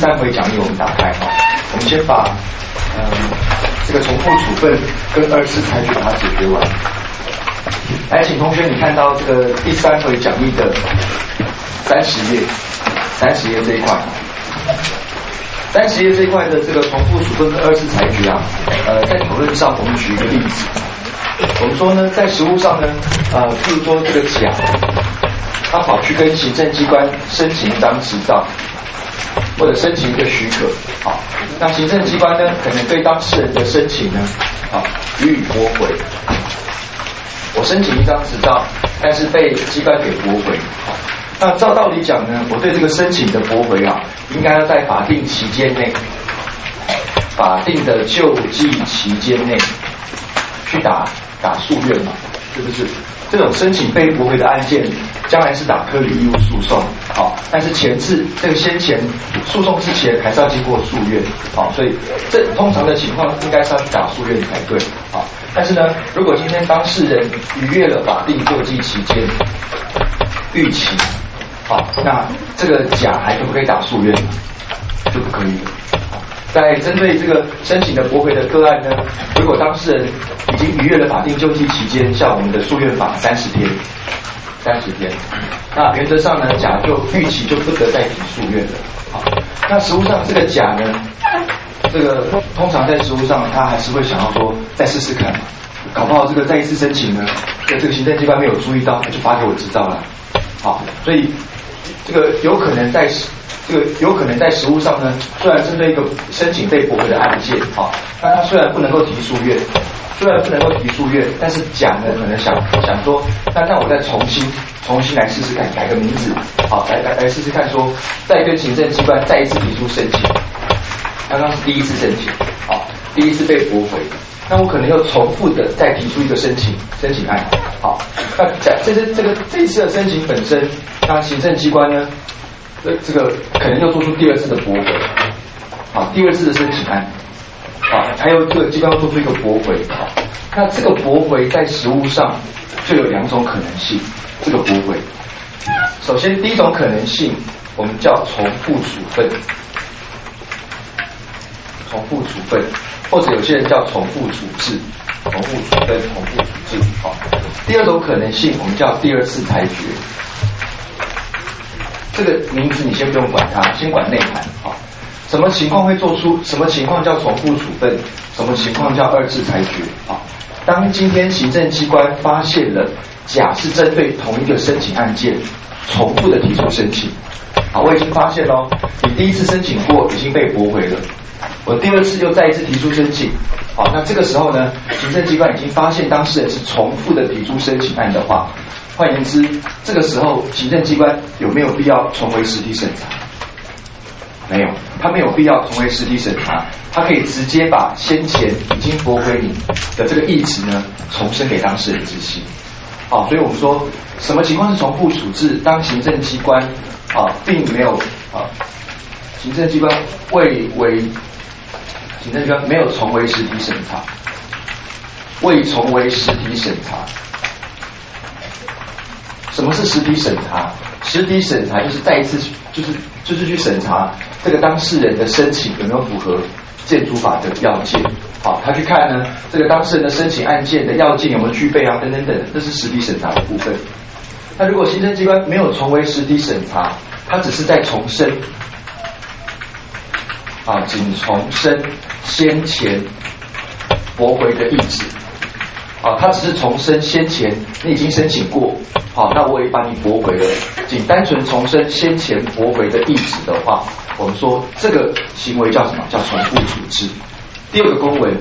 三回讲义我们打开哈，我们先把嗯这个重复处分跟二次裁决把它解决完。来，请同学你看到这个第三回讲义的三十页，三十页这一块，三十页这一块的这个重复处分跟二次裁决啊，呃，在讨论上我们举一个例子，我们说呢，在实务上呢，呃，譬如说这个甲，他跑去跟行政机关申请一张执照。或者申请一个许可，好，那行政机关呢，可能对当事人的申请呢，啊，予以驳回。我申请一张执照，但是被机关给驳回，好，那照道理讲呢，我对这个申请的驳回啊，应该要在法定期间内，法定的救济期间内去打打诉愿嘛，是不是？这种申请被驳回的案件，将来是打科里义务诉讼，好，但是前置这个先前诉讼之前还是要经过诉愿，好，所以这通常的情况应该是要去打诉愿才对，好，但是呢，如果今天当事人逾越了法定救济期间逾期，好，那这个甲还可不可以打诉愿？就不可以了。在针对这个申请的驳回的个案呢，如果当事人已经逾越了法定救济期间，像我们的诉愿法三十天，三十天，那原则上呢，甲就逾期就不得再提诉愿了。好，那实务上这个甲呢，这个通常在实务上他还是会想要说再试试看，搞不好这个再一次申请呢，在这个行政机关没有注意到，他就发给我执照了。好，所以这个有可能在。这个有可能在实务上呢，虽然针对一个申请被驳回的案件，好，那他虽然不能够提诉愿，虽然不能够提诉愿，但是讲呢可能想想说，那那我再重新重新来试试看，改个名字，好，来来来试试看，说再跟行政机关再一次提出申请，刚刚是第一次申请，好，第一次被驳回，那我可能又重复的再提出一个申请申请案，好，那甲这是这个这次的申请本身，那行政机关呢？这这个可能要做出第二次的驳回，好，第二次的申请案，好，还有这个机关要做出一个驳回，好，那这个驳回在实务上就有两种可能性，这个驳回，首先第一种可能性我们叫重复处分，重复处分，或者有些人叫重复处置，重复处分、重复处置，好，第二种可能性我们叫第二次裁决。这个名字你先不用管它，先管内涵。好，什么情况会做出？什么情况叫重复处分？什么情况叫二次裁决？好，当今天行政机关发现了甲是针对同一个申请案件重复的提出申请，好，我已经发现喽，你第一次申请过已经被驳回了，我第二次又再一次提出申请，好，那这个时候呢，行政机关已经发现当事人是重复的提出申请案的话。换言之，这个时候行政机关有没有必要重回实体审查？没有，他没有必要重回实体审查，他可以直接把先前已经驳回你的这个意旨呢，重申给当事人执行。好，所以我们说，什么情况是重复处置？当行政机关啊，并没有啊，行政机关未为行政机关没有重回实体审查，未重回实体审查。什么是实体审查？实体审查就是再一次，就是就是去审查这个当事人的申请有没有符合建筑法的要件。好，他去看呢，这个当事人的申请案件的要件有没有具备啊？等等等，这是实体审查的部分。那如果行政机关没有重为实体审查，他只是在重申，啊，仅重申先前驳回的意志。啊，他只是重申先前你已经申请过，好，那我也把你驳回了。仅单纯重申先前驳回的意旨的话，我们说这个行为叫什么？叫重复处置。第二个公文，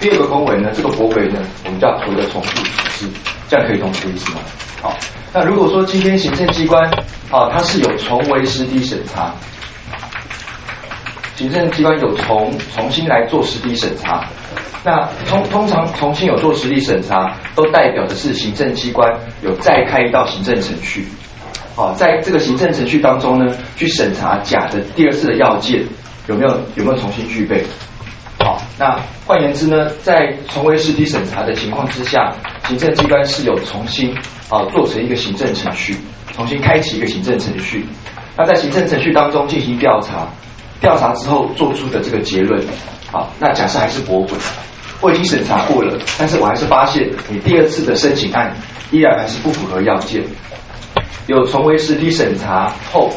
第二个公文呢，这个驳回呢，我们叫所谓的重复处置，这样可以懂这个意思吗？好，那如果说今天行政机关啊，它是有重为实体审查。行政机关有重重新来做实体审查，那通通常重新有做实体审查，都代表的是行政机关有再开一道行政程序，好，在这个行政程序当中呢，去审查甲的第二次的要件有没有有没有重新具备，好，那换言之呢，在重为实体审查的情况之下，行政机关是有重新啊做成一个行政程序，重新开启一个行政程序，那在行政程序当中进行调查。调查之后做出的这个结论，好，那假设还是驳回，我已经审查过了，但是我还是发现你第二次的申请案依然还是不符合要件，有重为实体审查后，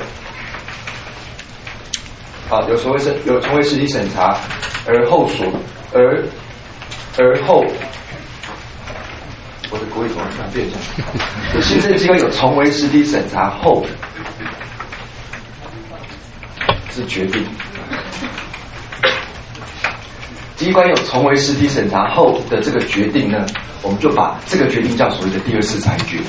好，有重为审有重为实体审查而后所而而后。我的国语怎么突然变这？行政机关有重为实体审查后是决定，机关有重为实体审查后的这个决定呢，我们就把这个决定叫所谓的第二次裁决，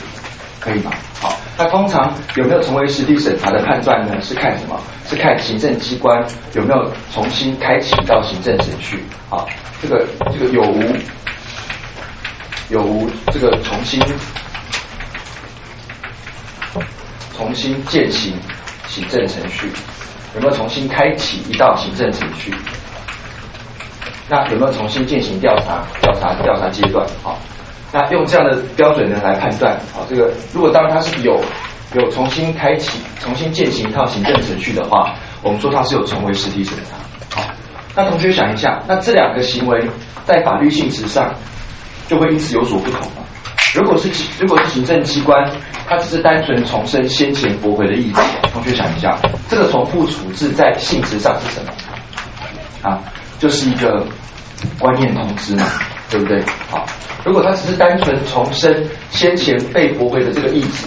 可以吗？好，那通常有没有重为实体审查的判断呢？是看什么？是看行政机关有没有重新开启到行政程序？好，这个这个有无？有无这个重新重新践行行政程序？有没有重新开启一道行政程序？那有没有重新进行调查？调查调查阶段？好，那用这样的标准呢来判断？好，这个如果当它是有有重新开启、重新进行一套行政程序的话，我们说它是有重为实体审查。好，那同学想一下，那这两个行为在法律性质上？就会因此有所不同了。如果是如果是行政机关，它只是单纯重申先前驳回的意思，同学想一下，这个重复处置在性质上是什么？啊，就是一个观念通知嘛，对不对？好，如果它只是单纯重申先前被驳回的这个意志，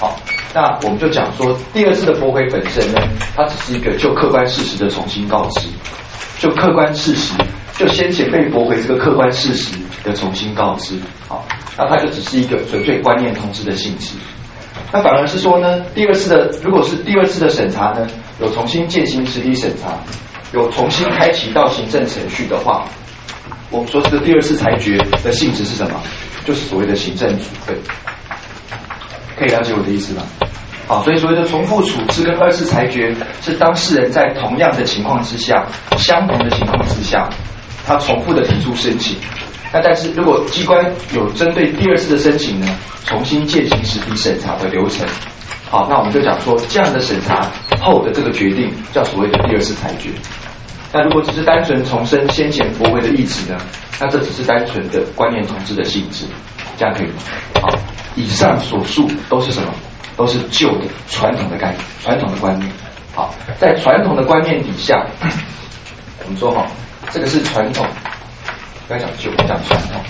好，那我们就讲说，第二次的驳回本身呢，它只是一个就客观事实的重新告知，就客观事实。就先前被驳回这个客观事实的重新告知，好，那它就只是一个纯粹观念通知的性质。那反而是说呢，第二次的如果是第二次的审查呢，有重新进行实体审查，有重新开启到行政程序的话，我们说这个第二次裁决的性质是什么？就是所谓的行政处分。可以了解我的意思吗？好，所以所谓的重复处置跟二次裁决，是当事人在同样的情况之下，相同的情况之下。他重复的提出申请，那但是如果机关有针对第二次的申请呢，重新践行实体审查的流程，好，那我们就讲说这样的审查后的这个决定叫所谓的第二次裁决。那如果只是单纯重申先前驳回的意志呢，那这只是单纯的观念统治的性质，这样可以吗？好，以上所述都是什么？都是旧的传统的概念，传统的观念。好，在传统的观念底下，我们说哈。这个是传统，不要讲旧，讲传统。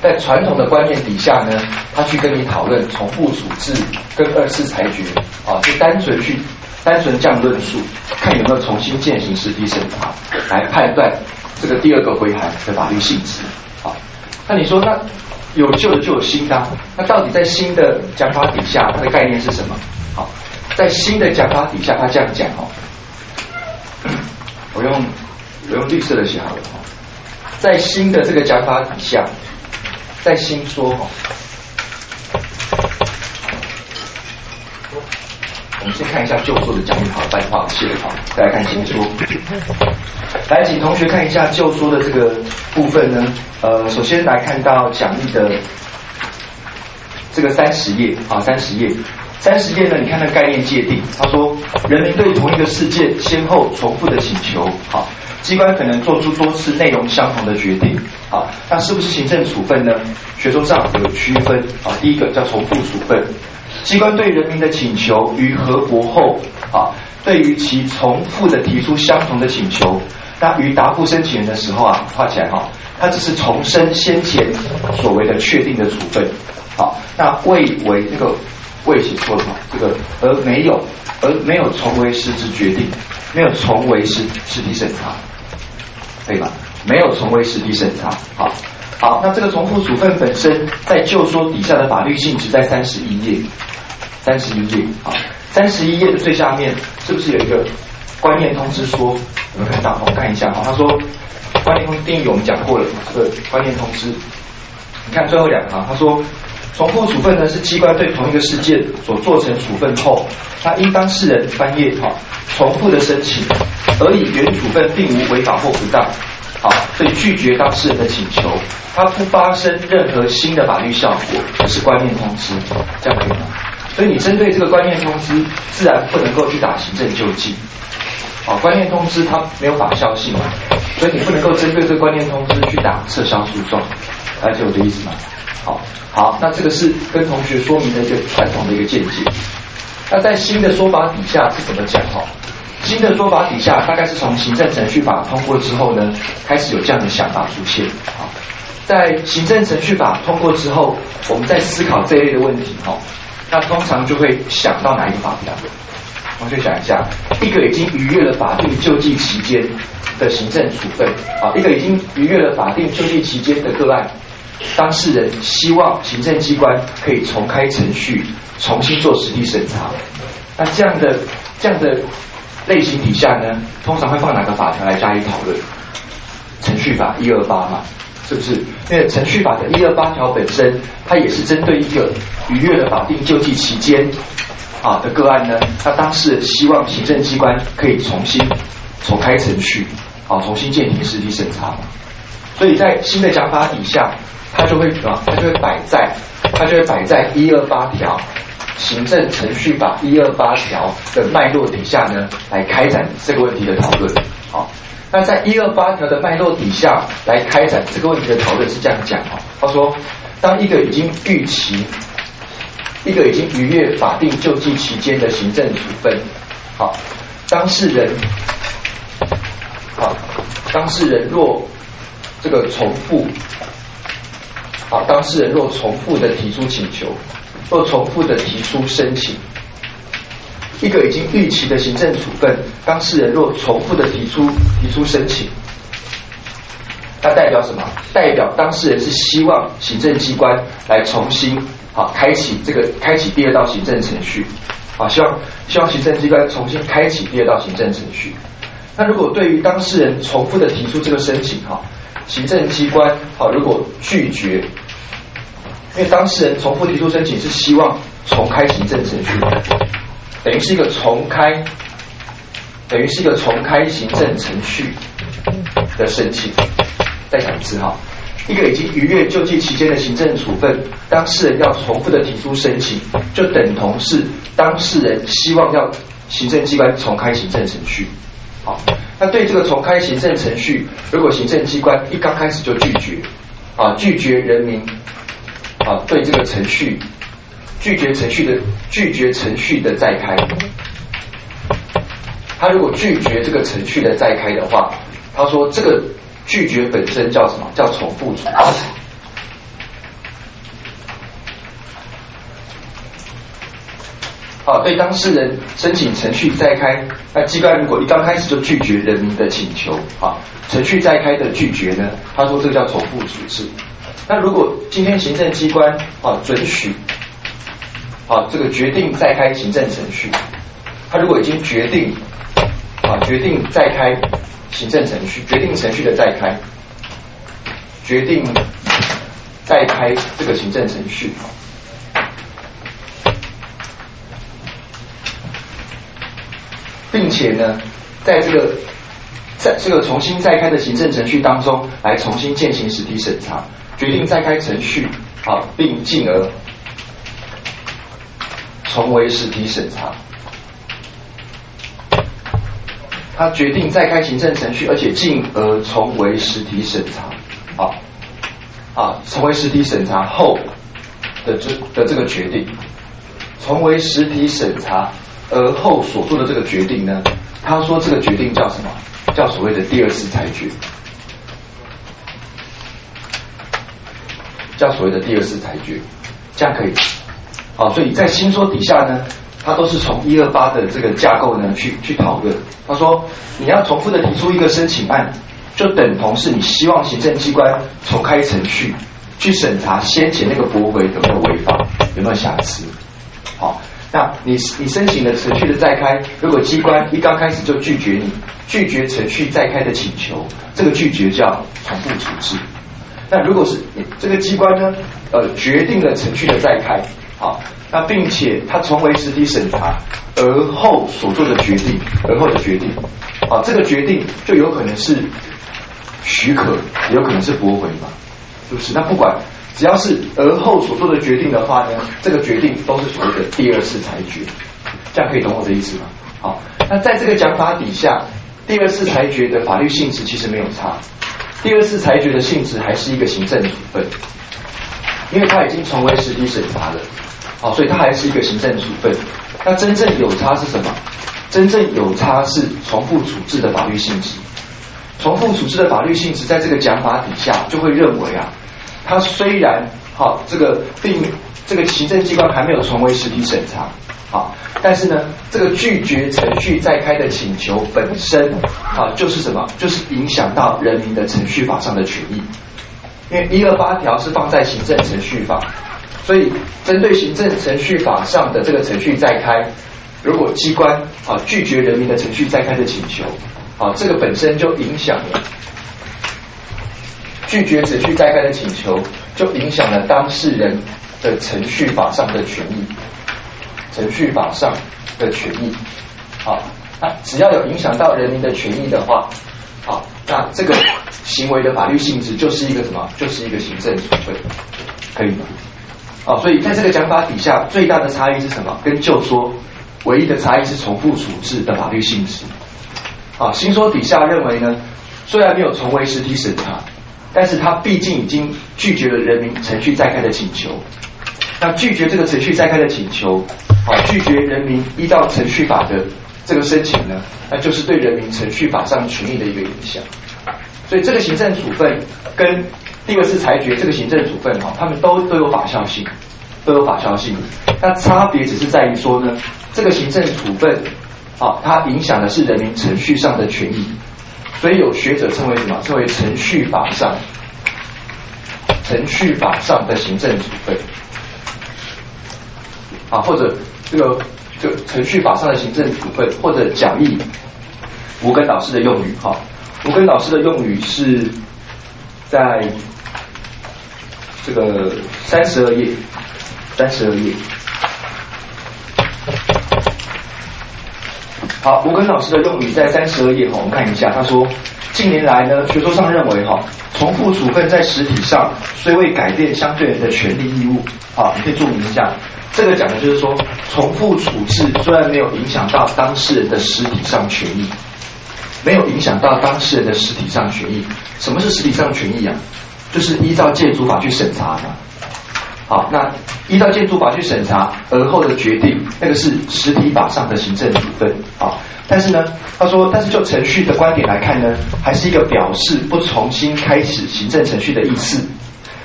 在传统的观念底下呢，他去跟你讨论重复处置跟二次裁决，啊，就单纯去单纯这样论述，看有没有重新践行实体审查，来判断这个第二个回函的法律性质。好，那你说那有旧的就有新的，那到底在新的讲法底下，它的概念是什么？好，在新的讲法底下，他这样讲哦，我用。我用绿色的写好了，在新的这个讲法底下，在新说哈，我们先看一下旧说的讲义好，白话写的好，再来看新说。来，请同学看一下旧说的这个部分呢。呃，首先来看到讲义的这个三十页啊，三十页，三十页呢，你看那概念界定，他说人民对同一个事件先后重复的请求，好。机关可能做出多次内容相同的决定，啊，那是不是行政处分呢？学说上有区分，啊，第一个叫重复处分，机关对人民的请求于核驳后，啊，对于其重复的提出相同的请求，那于答复申请人的时候啊，画起来哈，它只是重申先前所谓的确定的处分，好，那未为这个未写错了，这个而没有而没有重为实质决定，没有重为实实体审查。可以吧？没有重为实体审查。好，好，那这个重复处分本身在旧说底下的法律性质在三十一页，三十一页。啊，三十一页的最下面是不是有一个观念通知说？有没有看到？我看一下。哈，他说观念通知定义我们讲过了。这个观念通知，你看最后两行，他说重复处分呢是机关对同一个事件所做成处分后，他应当事人翻页哈重复的申请。而以原处分并无违法或不当，好，所以拒绝当事人的请求，它不发生任何新的法律效果，是观念通知，这样可以吗？所以你针对这个观念通知，自然不能够去打行政救济，啊，观念通知它没有法效性，所以你不能够针对这个观念通知去打撤销诉讼，了解我的意思吗？好，好，那这个是跟同学说明的一个传统的一个见解。那在新的说法底下是怎么讲？哈，新的说法底下大概是从行政程序法通过之后呢，开始有这样的想法出现。啊，在行政程序法通过之后，我们在思考这一类的问题，哈，那通常就会想到哪一个法条？同学想一下，一个已经逾越了法定救济期间的行政处分，啊，一个已经逾越了法定救济期间的个案，当事人希望行政机关可以重开程序，重新做实地审查。那这样的这样的类型底下呢，通常会放哪个法条来加以讨论？程序法一二八嘛，是不是？因为程序法的一二八条本身，它也是针对一个逾越了法定救济期间。啊的个案呢，那当事人希望行政机关可以重新重开程序，啊，重新建立实体审查，所以在新的讲法底下，它就会啊，它就会摆在，它就会摆在一二八条行政程序法一二八条的脉络底下呢，来开展这个问题的讨论。好，那在一二八条的脉络底下来开展这个问题的讨论是这样讲哦，他说，当一个已经预期。一个已经逾越法定救济期间的行政处分，好，当事人，好，当事人若这个重复，好，当事人若重复的提出请求，若重复的提出申请，一个已经预期的行政处分，当事人若重复的提出提出申请，它代表什么？代表当事人是希望行政机关来重新。好，开启这个开启第二道行政程序，好，希望希望行政机关重新开启第二道行政程序。那如果对于当事人重复的提出这个申请，哈，行政机关好如果拒绝，因为当事人重复提出申请是希望重开行政程序，等于是一个重开，等于是一个重开行政程序的申请。再讲一次哈。一个已经逾越救济期间的行政处分，当事人要重复的提出申请，就等同是当事人希望要行政机关重开行政程序。好，那对这个重开行政程序，如果行政机关一刚开始就拒绝，啊，拒绝人民，啊，对这个程序拒绝程序的拒绝程序的再开，他如果拒绝这个程序的再开的话，他说这个。拒绝本身叫什么？叫重复处置。好，对当事人申请程序再开，那机关如果一刚开始就拒绝人民的请求，啊，程序再开的拒绝呢？他说这个叫重复处置。那如果今天行政机关啊准许，啊这个决定再开行政程序，他如果已经决定，啊决定再开。行政程序决定程序的再开，决定再开这个行政程序，并且呢，在这个在这个重新再开的行政程序当中，来重新进行实体审查，决定再开程序，好，并进而重为实体审查。他决定再开行政程序，而且进而重为实体审查，啊啊，成为实体审查后的这的这个决定，重为实体审查而后所做的这个决定呢？他说这个决定叫什么？叫所谓的第二次裁决，叫所谓的第二次裁决，这样可以。好，所以在新说底下呢。他都是从一二八的这个架构呢去去讨论。他说，你要重复的提出一个申请案，就等同是你希望行政机关重开程序去审查先前那个驳回有没有违法，有没有瑕疵。好，那你你申请的程序的再开，如果机关一刚开始就拒绝你，拒绝程序再开的请求，这个拒绝叫重复处置。那如果是这个机关呢，呃，决定了程序的再开。好，那并且他重为实体审查而后所做的决定，而后的决定，啊，这个决定就有可能是许可，也有可能是驳回嘛，是不是？那不管只要是而后所做的决定的话呢，这个决定都是所谓的第二次裁决，这样可以懂我的意思吗？好，那在这个讲法底下，第二次裁决的法律性质其实没有差，第二次裁决的性质还是一个行政处分，因为它已经成为实体审查了，好，所以它还是一个行政处分。那真正有差是什么？真正有差是重复处置的法律性质。重复处置的法律性质，在这个讲法底下，就会认为啊，它虽然好，这个并这个行政机关还没有成为实体审查，好，但是呢，这个拒绝程序再开的请求本身啊，就是什么？就是影响到人民的程序法上的权益。因为一二八条是放在行政程序法，所以针对行政程序法上的这个程序再开，如果机关啊拒绝人民的程序再开的请求。啊，这个本身就影响了拒绝程序再开的请求，就影响了当事人的程序法上的权益，程序法上的权益。好，那只要有影响到人民的权益的话，好，那这个行为的法律性质就是一个什么？就是一个行政处分，可以吗？哦，所以在这个讲法底下，最大的差异是什么？跟旧说唯一的差异是重复处置的法律性质。啊，新说底下认为呢，虽然没有重为实体审查，但是他毕竟已经拒绝了人民程序再开的请求。那拒绝这个程序再开的请求，啊，拒绝人民依照程序法的这个申请呢，那就是对人民程序法上权益的一个影响。所以这个行政处分跟第二次裁决这个行政处分哈，他们都都有法效性，都有法效性。那差别只是在于说呢，这个行政处分。好，它影响的是人民程序上的权益，所以有学者称为什么？称为程序法上、程序法上的行政处分，啊，或者这个就程序法上的行政处分，或者讲义吴根老师的用语，哈，吴根老师的用语是在这个三十二页，三十二页。好，吴根老师的用语在三十二页哈，我们看一下。他说，近年来呢，学说上认为哈，重复处分在实体上虽未改变相对人的权利义务，好，你可以注明一下。这个讲的就是说，重复处置虽然没有影响到当事人的实体上权益，没有影响到当事人的实体上权益。什么是实体上权益啊？就是依照建筑法去审查的。好，那依照建筑法去审查而后的决定，那个是实体法上的行政处分。好，但是呢，他说，但是就程序的观点来看呢，还是一个表示不重新开始行政程序的意思，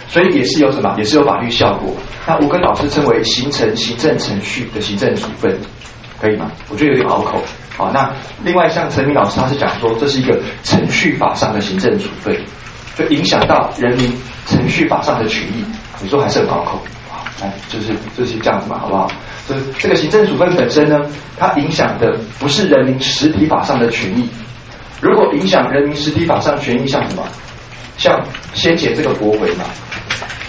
所以也是有什么，也是有法律效果。那我跟老师称为形成行政程序的行政处分，可以吗？我觉得有点拗口。好，那另外像陈明老师他是讲说，这是一个程序法上的行政处分，就影响到人民程序法上的权益。你说还是很高口啊？哎，就是就是这样子嘛，好不好？所以这个行政处分本身呢，它影响的不是人民实体法上的权益。如果影响人民实体法上权益，像什么？像先前这个驳回嘛，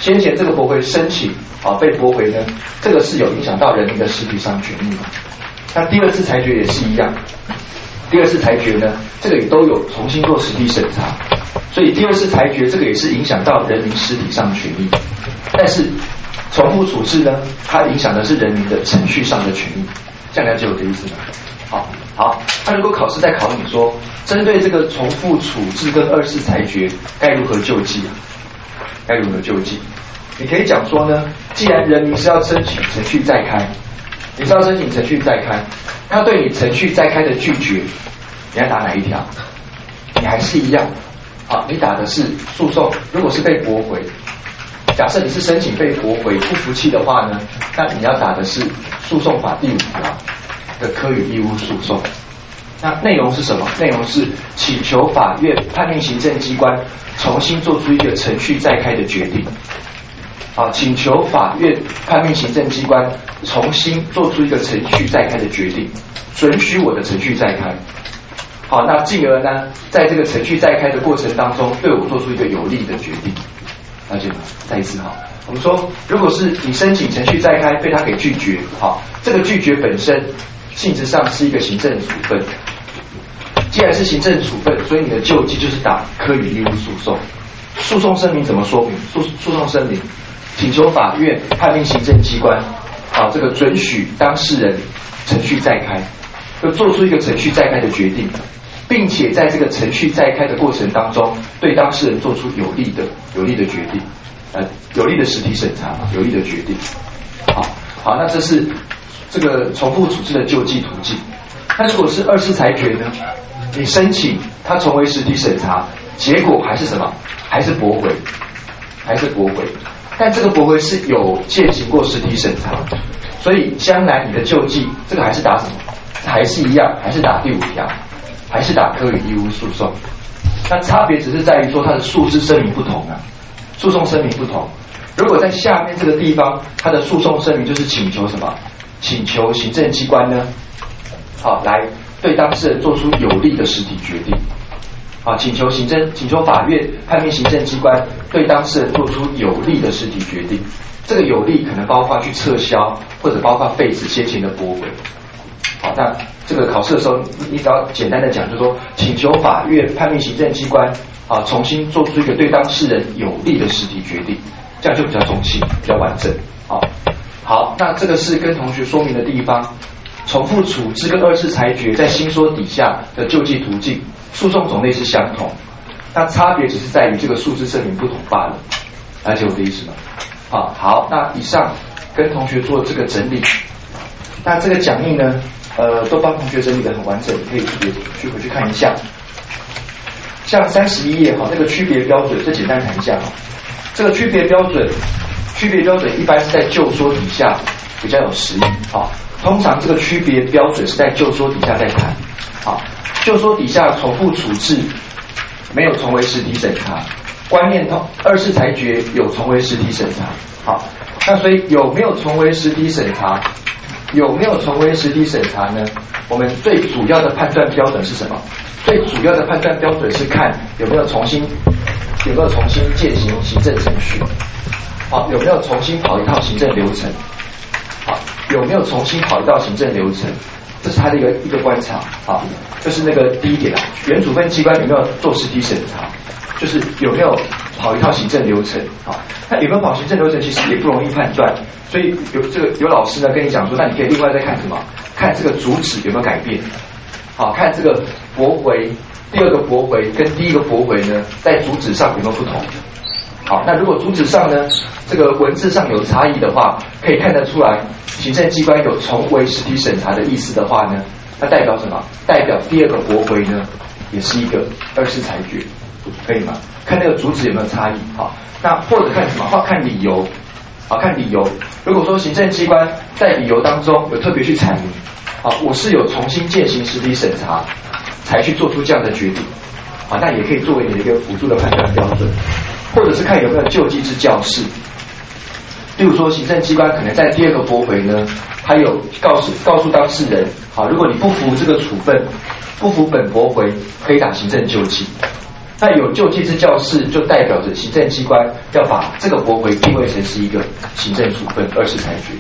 先前这个驳回申请啊被驳回呢，这个是有影响到人民的实体上权益嘛？那第二次裁决也是一样，第二次裁决呢，这个也都有重新做实体审查，所以第二次裁决这个也是影响到人民实体上的权益。但是重复处置呢，它影响的是人民的程序上的权益，这样了解我的意思吗？好，好，那如果考试在考你说，针对这个重复处置跟二次裁决，该如何救济啊？该如何救济？你可以讲说呢，既然人民是要申请程序再开，你是要申请程序再开，他对你程序再开的拒绝，你要打哪一条？你还是一样，好，你打的是诉讼，如果是被驳回。假设你是申请被驳回不服气的话呢，那你要打的是诉讼法第五条的科与义务诉讼。那内容是什么？内容是请求法院判令行政机关重新做出一个程序再开的决定。啊，请求法院判令行政机关重新做出一个程序再开的决定，准许我的程序再开。好，那进而呢，在这个程序再开的过程当中，对我做出一个有利的决定。了解吗？再一次哈，我们说，如果是你申请程序再开被他给拒绝，好，这个拒绝本身性质上是一个行政处分。既然是行政处分，所以你的救济就是打科与义务诉讼。诉讼声明怎么说明？诉诉讼声明，请求法院判令行政机关，啊，这个准许当事人程序再开。就做出一个程序再开的决定，并且在这个程序再开的过程当中，对当事人做出有利的有利的决定，呃，有利的实体审查，有利的决定。好，好，那这是这个重复处置的救济途径。那如果是二次裁决呢？你申请它重为实体审查，结果还是什么？还是驳回，还是驳回。但这个驳回是有践行过实体审查，所以将来你的救济这个还是打什么？还是一样，还是打第五条，还是打科与义务诉讼。那差别只是在于说它的诉之声明不同啊，诉讼声明不同。如果在下面这个地方，它的诉讼声明就是请求什么？请求行政机关呢？好，来对当事人做出有利的实体决定。啊，请求行政，请求法院判命行政机关对当事人做出有利的实体决定。这个有利可能包括去撤销，或者包括废止先前的驳回。好，那这个考试的时候，你只要简单的讲，就说请求法院判命行政机关啊，重新做出一个对当事人有利的实体决定，这样就比较中性，比较完整。好，好，那这个是跟同学说明的地方。重复处置跟二次裁决在新说底下的救济途径，诉讼种类是相同，那差别只是在于这个数字证明不同罢了，了解我的意思吗？好，好，那以上跟同学做这个整理，那这个讲义呢，呃，都帮同学整理的很完整，可以也去回去看一下。像三十一页哈，那个区别标准，这简单谈一下哈，这个区别标准，区别标准一般是在旧说底下比较有实益啊。通常这个区别标准是在旧说底下再谈，好，旧说底下重复处置没有重为实体审查，观念通二次裁决有重为实体审查，好，那所以有没有重为实体审查？有没有重为实体审查呢？我们最主要的判断标准是什么？最主要的判断标准是看有没有重新有没有重新践行行政程序，好，有没有重新跑一套行政流程。好有没有重新跑一道行政流程？这是他的一个一个观察啊，就是那个第一点啊，原处分机关有没有做实体审查？就是有没有跑一套行政流程啊？那有没有跑行政流程，其实也不容易判断。所以有这个有老师呢跟你讲说，那你可以另外再看什么？看这个主旨有没有改变？好，看这个驳回，第二个驳回跟第一个驳回呢，在主旨上有没有不同？好，那如果主旨上呢，这个文字上有差异的话，可以看得出来，行政机关有重回实体审查的意思的话呢，它代表什么？代表第二个驳回呢，也是一个二次裁决，可以吗？看那个主旨有没有差异？好，那或者看什么？或看理由？好，看理由。如果说行政机关在理由当中有特别去阐明，好，我是有重新践行实体审查，才去做出这样的决定，好，那也可以作为你的一个辅助的判断标准。或者是看有没有救济之教示，例如说行政机关可能在第二个驳回呢，他有告诉告诉当事人，好，如果你不服这个处分，不服本驳回，可以打行政救济。那有救济之教示，就代表着行政机关要把这个驳回定位成是一个行政处分，二次裁决，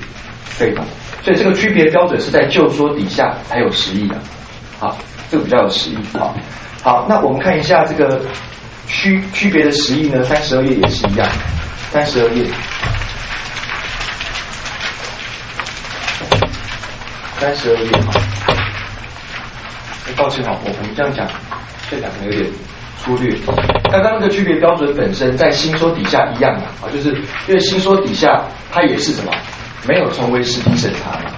对吧？所以这个区别标准是在旧说底下才有实意的，好，这个比较有实意。好，好，那我们看一下这个。区区别的实意呢？三十二页也是一样，三十二页，三十二页哈。抱歉哈，我们这样讲，这讲可能有点粗略。刚刚那个区别标准本身在新说底下一样的啊，就是因为新说底下它也是什么，没有重为实体审查嘛，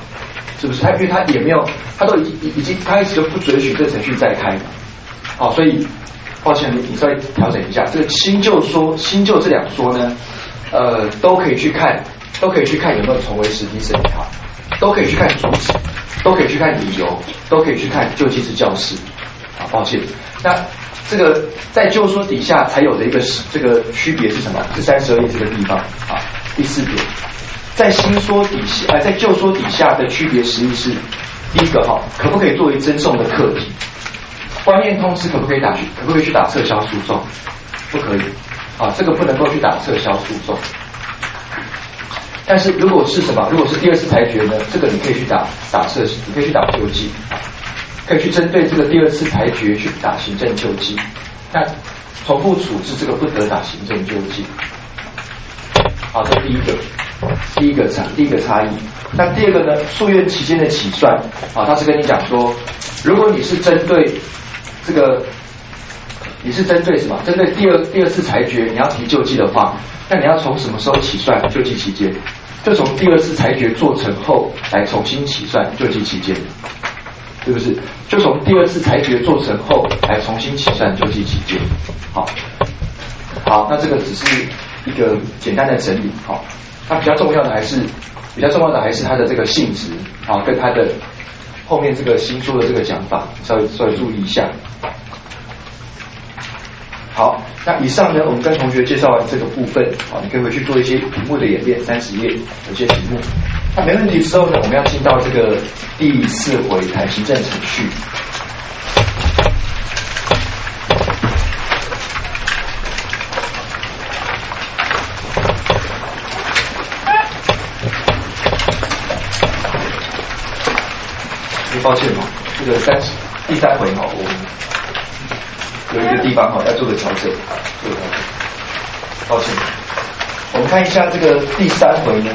是不是？它因为它也没有，它都已已已经开始就不准许这程序再开嘛，好，所以。抱歉，你你稍微调整一下。这个新旧说、新旧这两说呢，呃，都可以去看，都可以去看有没有重为实体审查，都可以去看主旨，都可以去看理由，都可以去看救济之教示。啊，抱歉，那这个在旧说底下才有的一个这个区别是什么？是三十二页这个地方啊。第四点，在新说底下，呃，在旧说底下的区别实际是第一个哈，可不可以作为赠送的课题？观念通知可不可以打去？可不可以去打撤销诉讼？不可以，啊，这个不能够去打撤销诉讼。但是如果是什么？如果是第二次裁决呢？这个你可以去打打撤，你可以去打救济，可以去针对这个第二次裁决去打行政救济。那重复处置这个不得打行政救济。好，这是第一个。第一个差第一个差异。那第二个呢？诉愿期间的起算啊，他是跟你讲说，如果你是针对这个，你是针对什么？针对第二第二次裁决你要提救济的话，那你要从什么时候起算救济期间？就从第二次裁决做成后来重新起算救济期间，是不是？就从第二次裁决做成后来重新起算救济期间。好，好，那这个只是一个简单的整理。好，那比较重要的还是。比较重要的还是它的这个性质好，跟它的后面这个新说的这个讲法，稍微稍微注意一下。好，那以上呢，我们跟同学介绍完这个部分啊，你可以回去做一些题目的演练，三十页有些题目。那没问题之后呢，我们要进到这个第四回谈行政程序。抱歉哦，这个三第三回哈，我们有一个地方哈要做个调整，做个调整。抱歉，我们看一下这个第三回呢，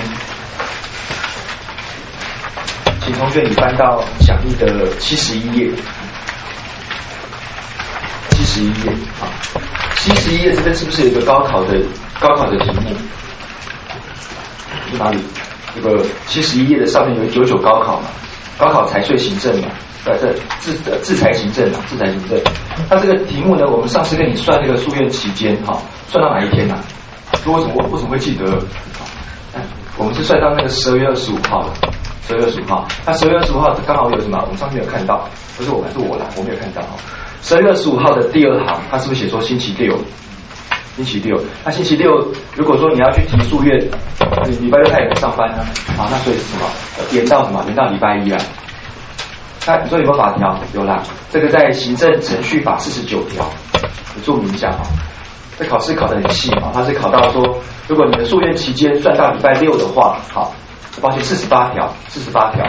请同学你翻到讲义的七十一页，七十一页啊，七十一页这边是不是有一个高考的高考的题目？是哪里？这个七十一页的上面有九九高考嘛？高考财税行政嘛，呃，这制制裁行政啊，制裁行政。那这个题目呢，我们上次跟你算这个诉愿期间，哈，算到哪一天呢？为什么为什么会记得？我们是算到那个十二月二十五号的，十二月二十五号。那十二月二十五号刚好有什么？我们上次有看到，不是我们，是我来，我没有看到。十二月二十五号的第二行，它是不是写说星期六？星期六，那星期六如果说你要去提诉愿，你礼拜六他也没上班呢，啊，那所以是什么？延到什么？延到礼拜一啊？那你说有没有法条？有啦，这个在行政程序法四十九条，你注明一下啊。这考试考得很细啊，它是考到说，如果你的诉愿期间算到礼拜六的话，好，抱歉，四十八条，四十八条，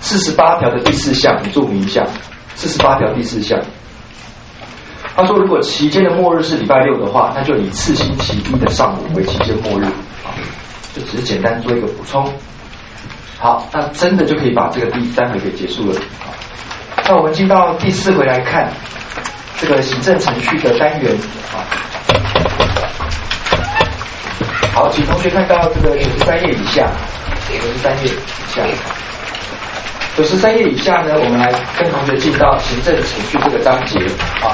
四十八条的第四项，你注明一下，四十八条第四项。他说：“如果期间的末日是礼拜六的话，那就以次星期一的上午为期间末日。啊，就只是简单做一个补充。好，那真的就可以把这个第三回给结束了。那我们进到第四回来看这个行政程序的单元。啊，好，请同学看到这个九十三页以下，九十三页以下。”九十三页以下呢，我们来跟同学进到行政程序这个章节啊。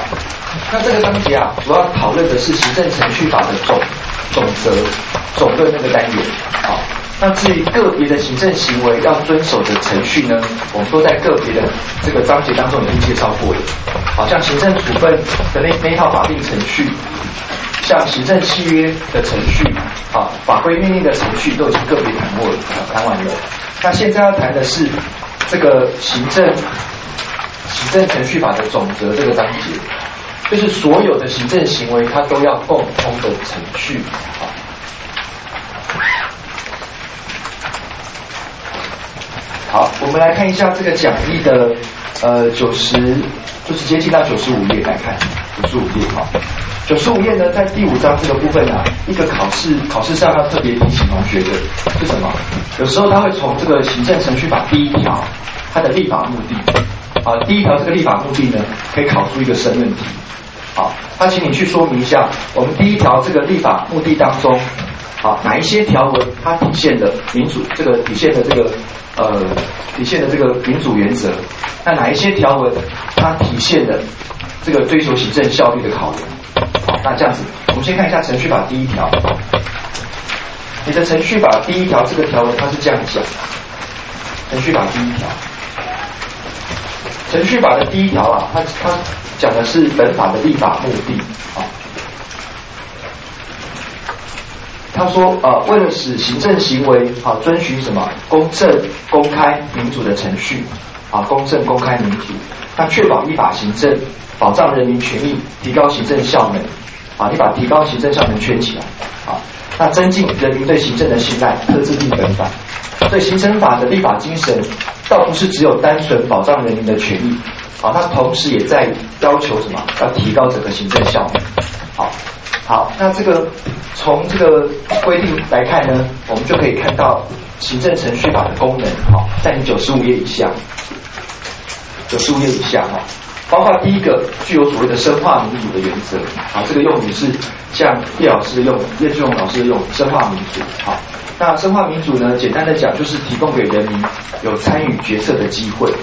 那这个章节啊，主要讨论的是行政程序法的总总则总论那个单元啊。那至于个别的行政行为要遵守的程序呢，我们都在个别的这个章节当中已经介绍过了。好像行政处分的那那套法定程序，像行政契约的程序啊，法规命令的程序都已经个别谈过了，谈完了。那现在要谈的是。这个行政行政程序法的总则这个章节，就是所有的行政行为它都要共通的程序啊。好，我们来看一下这个讲义的呃九十，就直接进到九十五页来看，九十五页哈。九十五页呢，在第五章这个部分呢，一个考试考试上要特别提醒同学的是什么？有时候他会从这个行政程序法第一条，它的立法目的，啊，第一条这个立法目的呢，可以考出一个申论题。好，他请你去说明一下，我们第一条这个立法目的当中，好，哪一些条文它体现的民主，这个体现的这个呃，体现的这个民主原则？那哪一些条文它体现的这个追求行政效率的考量？好，那这样子，我们先看一下程序法第一条。你的程序法第一条这个条文，它是这样讲：程序法第一条，程序法的第一条啊，它它讲的是本法的立法目的啊。他说呃，为了使行政行为啊遵循什么公正、公开、民主的程序啊，公正、公开、民主，那确保依法行政。保障人民权益，提高行政效能，啊，你把提高行政效能圈起来，啊，那增进人民对行政的信赖，特制定本法。所以行政法的立法精神，倒不是只有单纯保障人民的权益，啊，它同时也在要求什么？要提高整个行政效能。好，好，那这个从这个规定来看呢，我们就可以看到行政程序法的功能。好，在你九十五页以下，九十五页以下哈，包括第一个具有所谓的深化民主的原则。好，这个用语是像叶老师用，叶志勇老师用深化民主。好，那深化民主呢，简单的讲就是提供给人民有参与决策的机会。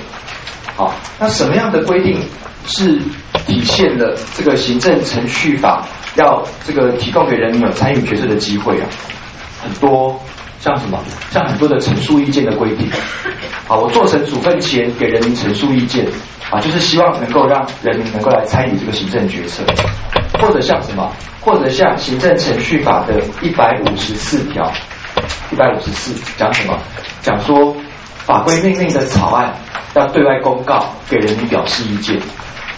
好，那什么样的规定是体现了这个行政程序法？要这个提供给人民有参与决策的机会啊，很多像什么，像很多的陈述意见的规定。好，我做成处分前给人民陈述意见，啊，就是希望能够让人民能够来参与这个行政决策。或者像什么，或者像行政程序法的一百五十四条，一百五十四讲什么？讲说法规命令的草案要对外公告，给人民表示意见。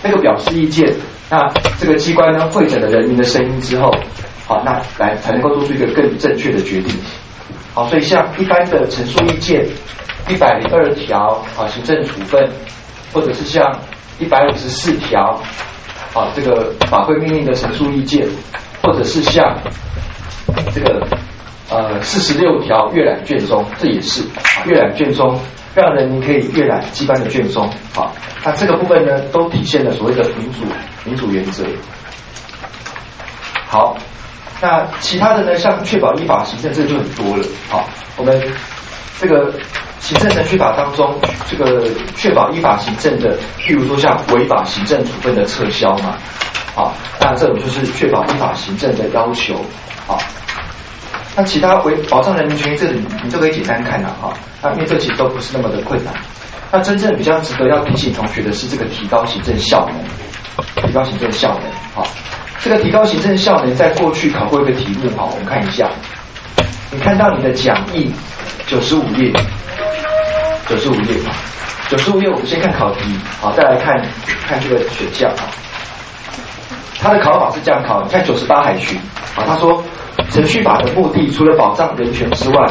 那个表示意见。那这个机关呢，会诊了人民的声音之后，好，那来才能够做出一个更正确的决定。好，所以像一般的陈述意见，一百零二条啊，行政处分，或者是像一百五十四条啊，这个法规命令的陈述意见，或者是像这个呃四十六条阅览卷宗，这也是阅览卷宗。让人民可以阅览机关的卷宗，好，那这个部分呢，都体现了所谓的民主民主原则。好，那其他的呢，像确保依法行政，这就很多了。好，我们这个行政程序法当中，这个确保依法行政的，譬如说像违法行政处分的撤销嘛，好，那这种就是确保依法行政的要求，好。那其他为保障人民权益，这里你就可以简单看了哈。那因为这其实都不是那么的困难。那真正比较值得要提醒同学的是这个提高行政效能，提高行政效能。好，这个提高行政效能，在过去考过一个题目哈，我们看一下。你看到你的讲义九十五页，九十五页，九十五页，我们先看考题，好，再来看看这个选项啊。它的考法是这样考，你看九十八海群啊，他说。程序法的目的除了保障人权之外，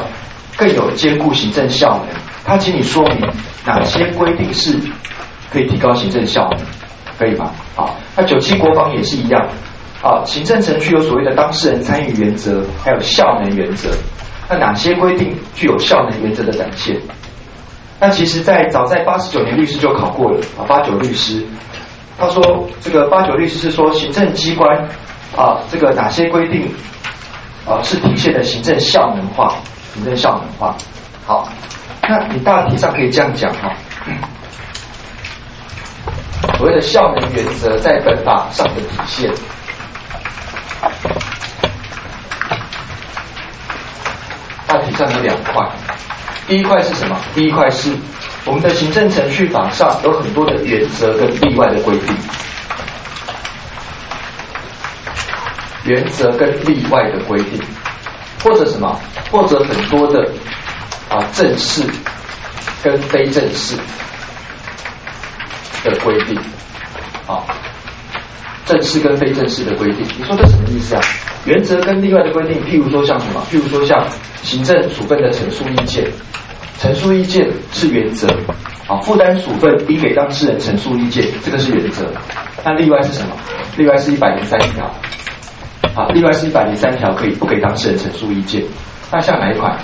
更有兼顾行政效能。他请你说明哪些规定是可以提高行政效能，可以吗？好，那九七国防也是一样。啊，行政程序有所谓的当事人参与原则，还有效能原则。那哪些规定具有效能原则的展现？那其实，在早在八十九年律师就考过了啊，八九律师他说，这个八九律师是说行政机关啊，这个哪些规定？啊，是体现的行政效能化，行政效能化。好，那你大体上可以这样讲哈。所谓的效能原则在本法上的体现，大体上有两块。第一块是什么？第一块是我们的行政程序法上有很多的原则跟例外的规定。原则跟例外的规定，或者什么，或者很多的啊正式跟非正式的规定，啊，正式跟非正式的规定，你说这什么意思啊？原则跟例外的规定，譬如说像什么？譬如说像行政处分的陈述意见，陈述意见是原则，啊，负担处分应给当事人陈述意见，这个是原则。那例外是什么？例外是一百零三条。好，另外是一百零三条可以不给当事人陈述意见。那像哪一款？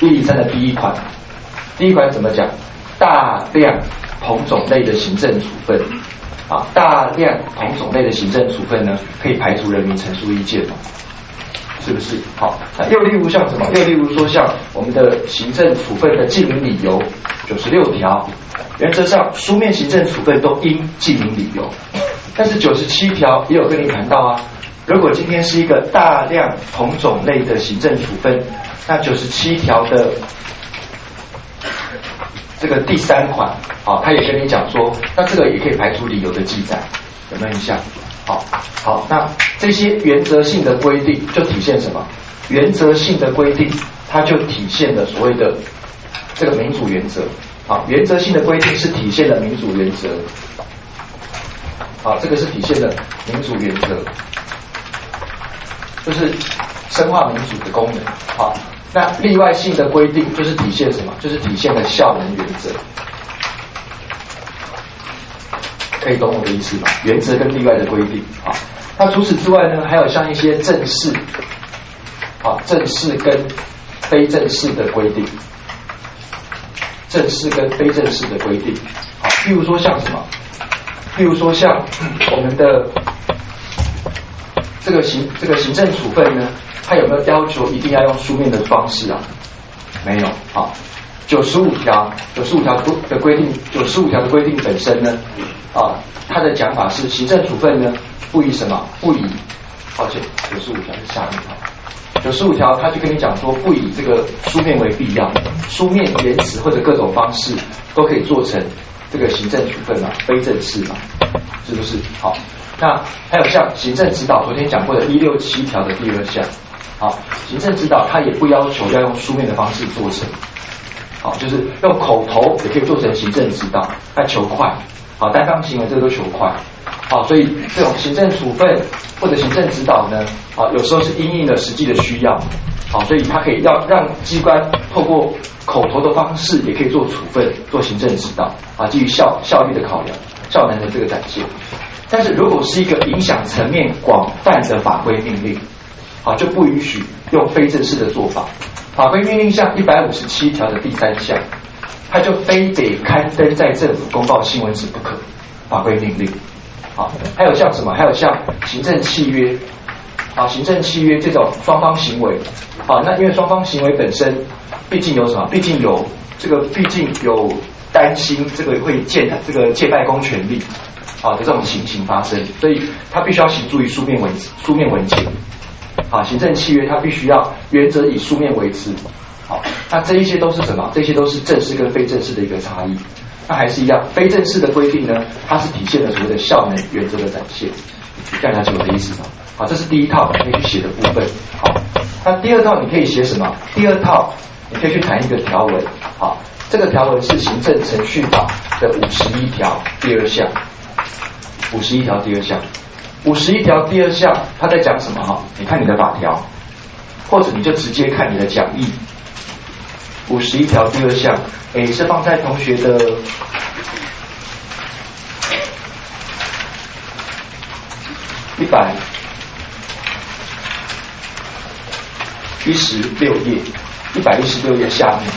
一零三的第一款，第一款怎么讲？大量同种类的行政处分，啊，大量同种类的行政处分呢，可以排除人民陈述意见吗？是不是？好，那又例如像什么？又例如说像我们的行政处分的记名理由，九十六条，原则上书面行政处分都应记名理由。但是九十七条也有跟你谈到啊。如果今天是一个大量同种类的行政处分，那九十七条的这个第三款，好，他也跟你讲说，那这个也可以排除理由的记载，有没有印象？好，好，那这些原则性的规定就体现什么？原则性的规定，它就体现了所谓的这个民主原则。好，原则性的规定是体现了民主原则。好，这个是体现了民主原则。就是深化民主的功能，好，那例外性的规定就是体现什么？就是体现了效能原则，可以懂我的意思吗？原则跟例外的规定，好，那除此之外呢，还有像一些正式，啊，正式跟非正式的规定，正式跟非正式的规定，好，譬如说像什么？譬如说像我们的这个行这个行政处分呢，它有没有要求一定要用书面的方式啊？没有，啊，九十五条九十五条的规定，九十五条的规定本身呢，啊，它的讲法是行政处分呢不以什么不以，抱歉，九十五条是下一条，九十五条他就跟你讲说不以这个书面为必要，书面言辞或者各种方式都可以做成。这个行政处分嘛，非正式嘛，是不是？好，那还有像行政指导，昨天讲过的一六七条的第二项，好，行政指导它也不要求要用书面的方式做成，好，就是用口头也可以做成行政指导，那求快，好，单方行为这个都求快，好，所以这种行政处分或者行政指导呢，好，有时候是因应了实际的需要。好，所以他可以要让机关透过口头的方式，也可以做处分、做行政指导啊，基于效效率的考量、效能的这个展现。但是如果是一个影响层面广泛的法规命令，好就不允许用非正式的做法。法规命令像一百五十七条的第三项，它就非得刊登在政府公报新闻纸不可。法规命令，好，还有像什么？还有像行政契约。啊，行政契约这种双方行为，啊，那因为双方行为本身，毕竟有什么？毕竟有这个，毕竟有担心这个会借这个借贷公权力啊的这种情形发生，所以他必须要行注于书面文书面文件。啊，行政契约它必须要原则以书面为之。好，那这一些都是什么？这些都是正式跟非正式的一个差异。那还是一样，非正式的规定呢，它是体现了所谓的效能原则的展现。这样了解我的意思吗？好，这是第一套你可以去写的部分。好，那第二套你可以写什么？第二套你可以去谈一个条文。好，这个条文是行政程序法的五十一条第二项。五十一条第二项，五十一条第二项，他在讲什么？哈，你看你的法条，或者你就直接看你的讲义。五十一条第二项，哎，是放在同学的。一百。一十六页，一百一十六页下面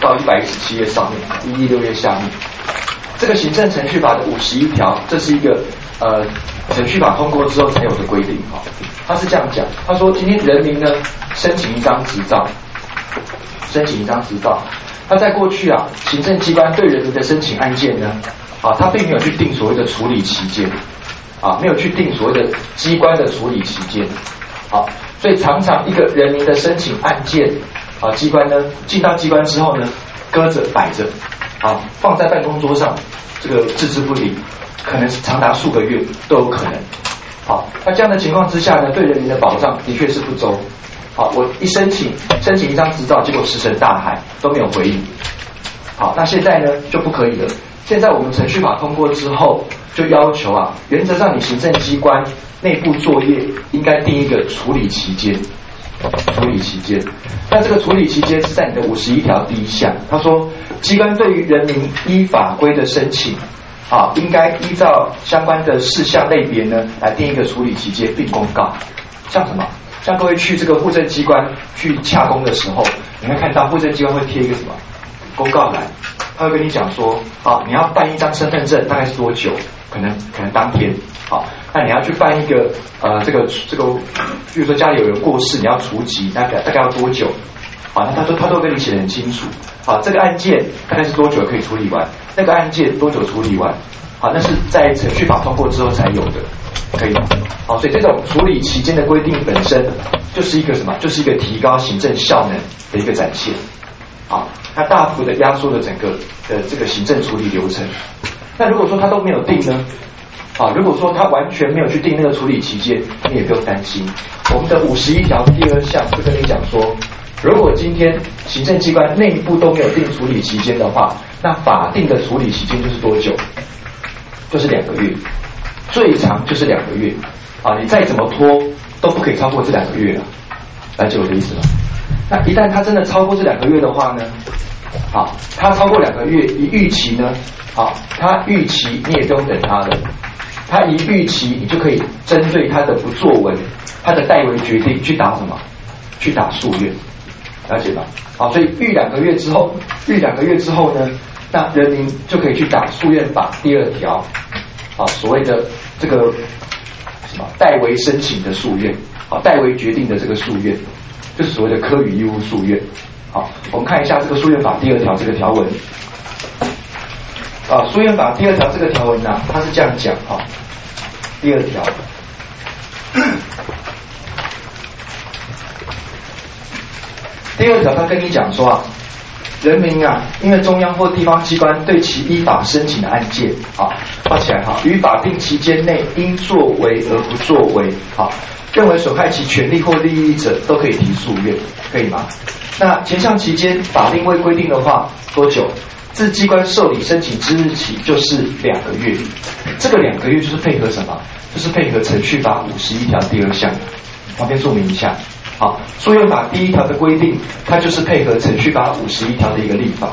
到一百一十七页上面，一一六页下面，这个行政程序法的五十一条，这是一个呃程序法通过之后才有的规定哈。他是这样讲，他说今天人民呢申请一张执照，申请一张执照，他在过去啊，行政机关对人民的申请案件呢，啊，他并没有去定所谓的处理期间，啊，没有去定所谓的机关的处理期间。好，所以常常一个人民的申请案件，啊，机关呢进到机关之后呢，搁着摆着，啊，放在办公桌上，这个置之不理，可能是长达数个月都有可能。好，那这样的情况之下呢，对人民的保障的确是不周。好，我一申请申请一张执照，结果石沉大海都没有回应。好，那现在呢就不可以了。现在我们程序法通过之后，就要求啊，原则上你行政机关。内部作业应该定一个处理期间，处理期间。那这个处理期间是在你的五十一条第一项，他说，机关对于人民依法规的申请，啊，应该依照相关的事项类别呢，来定一个处理期间并公告。像什么？像各位去这个户政机关去洽公的时候，你会看到户政机关会贴一个什么公告栏，他会跟你讲说，啊，你要办一张身份证，大概是多久？可能可能当天，好。那你要去办一个呃，这个这个，比如说家里有人过世，你要除籍，大概大概要多久？好，那他都他都跟你写得很清楚。好，这个案件大概是多久可以处理完？那个案件多久处理完？好，那是在程序法通过之后才有的，可以吗？好，所以这种处理期间的规定本身就是一个什么？就是一个提高行政效能的一个展现。好，它大幅的压缩了整个的这个行政处理流程。那如果说它都没有定呢？啊，如果说他完全没有去定那个处理期间，你也不用担心。我们的五十一条第二项就跟你讲说，如果今天行政机关内部都没有定处理期间的话，那法定的处理期间就是多久？就是两个月，最长就是两个月。啊，你再怎么拖都不可以超过这两个月了，了解我的意思吗？那一旦他真的超过这两个月的话呢？好，他超过两个月，一预期呢？好，他预期你也不用等他了。他一逾期，你就可以针对他的不作为，他的代为决定去打什么？去打诉愿，了解吧？好，所以逾两个月之后，逾两个月之后呢，那人民就可以去打诉愿法第二条，啊，所谓的这个什么代为申请的诉愿，啊，代为决定的这个诉愿，就是所谓的科予义务诉愿。好，我们看一下这个诉愿法第二条这个条文。啊，诉愿法第二条这个条文呢，它是这样讲哈。第二条，第二条他跟你讲说啊，人民啊，因为中央或地方机关对其依法申请的案件，啊，画起来哈，于法定期间内应作为而不作为，好，认为损害其权利或利益者，都可以提诉愿，可以吗？那前项期间法令未规定的话，多久？自机关受理申请之日起就是两个月，这个两个月就是配合什么？就是配合程序法五十一条第二项，旁边注明一下。好，诉愿法第一条的规定，它就是配合程序法五十一条的一个立法，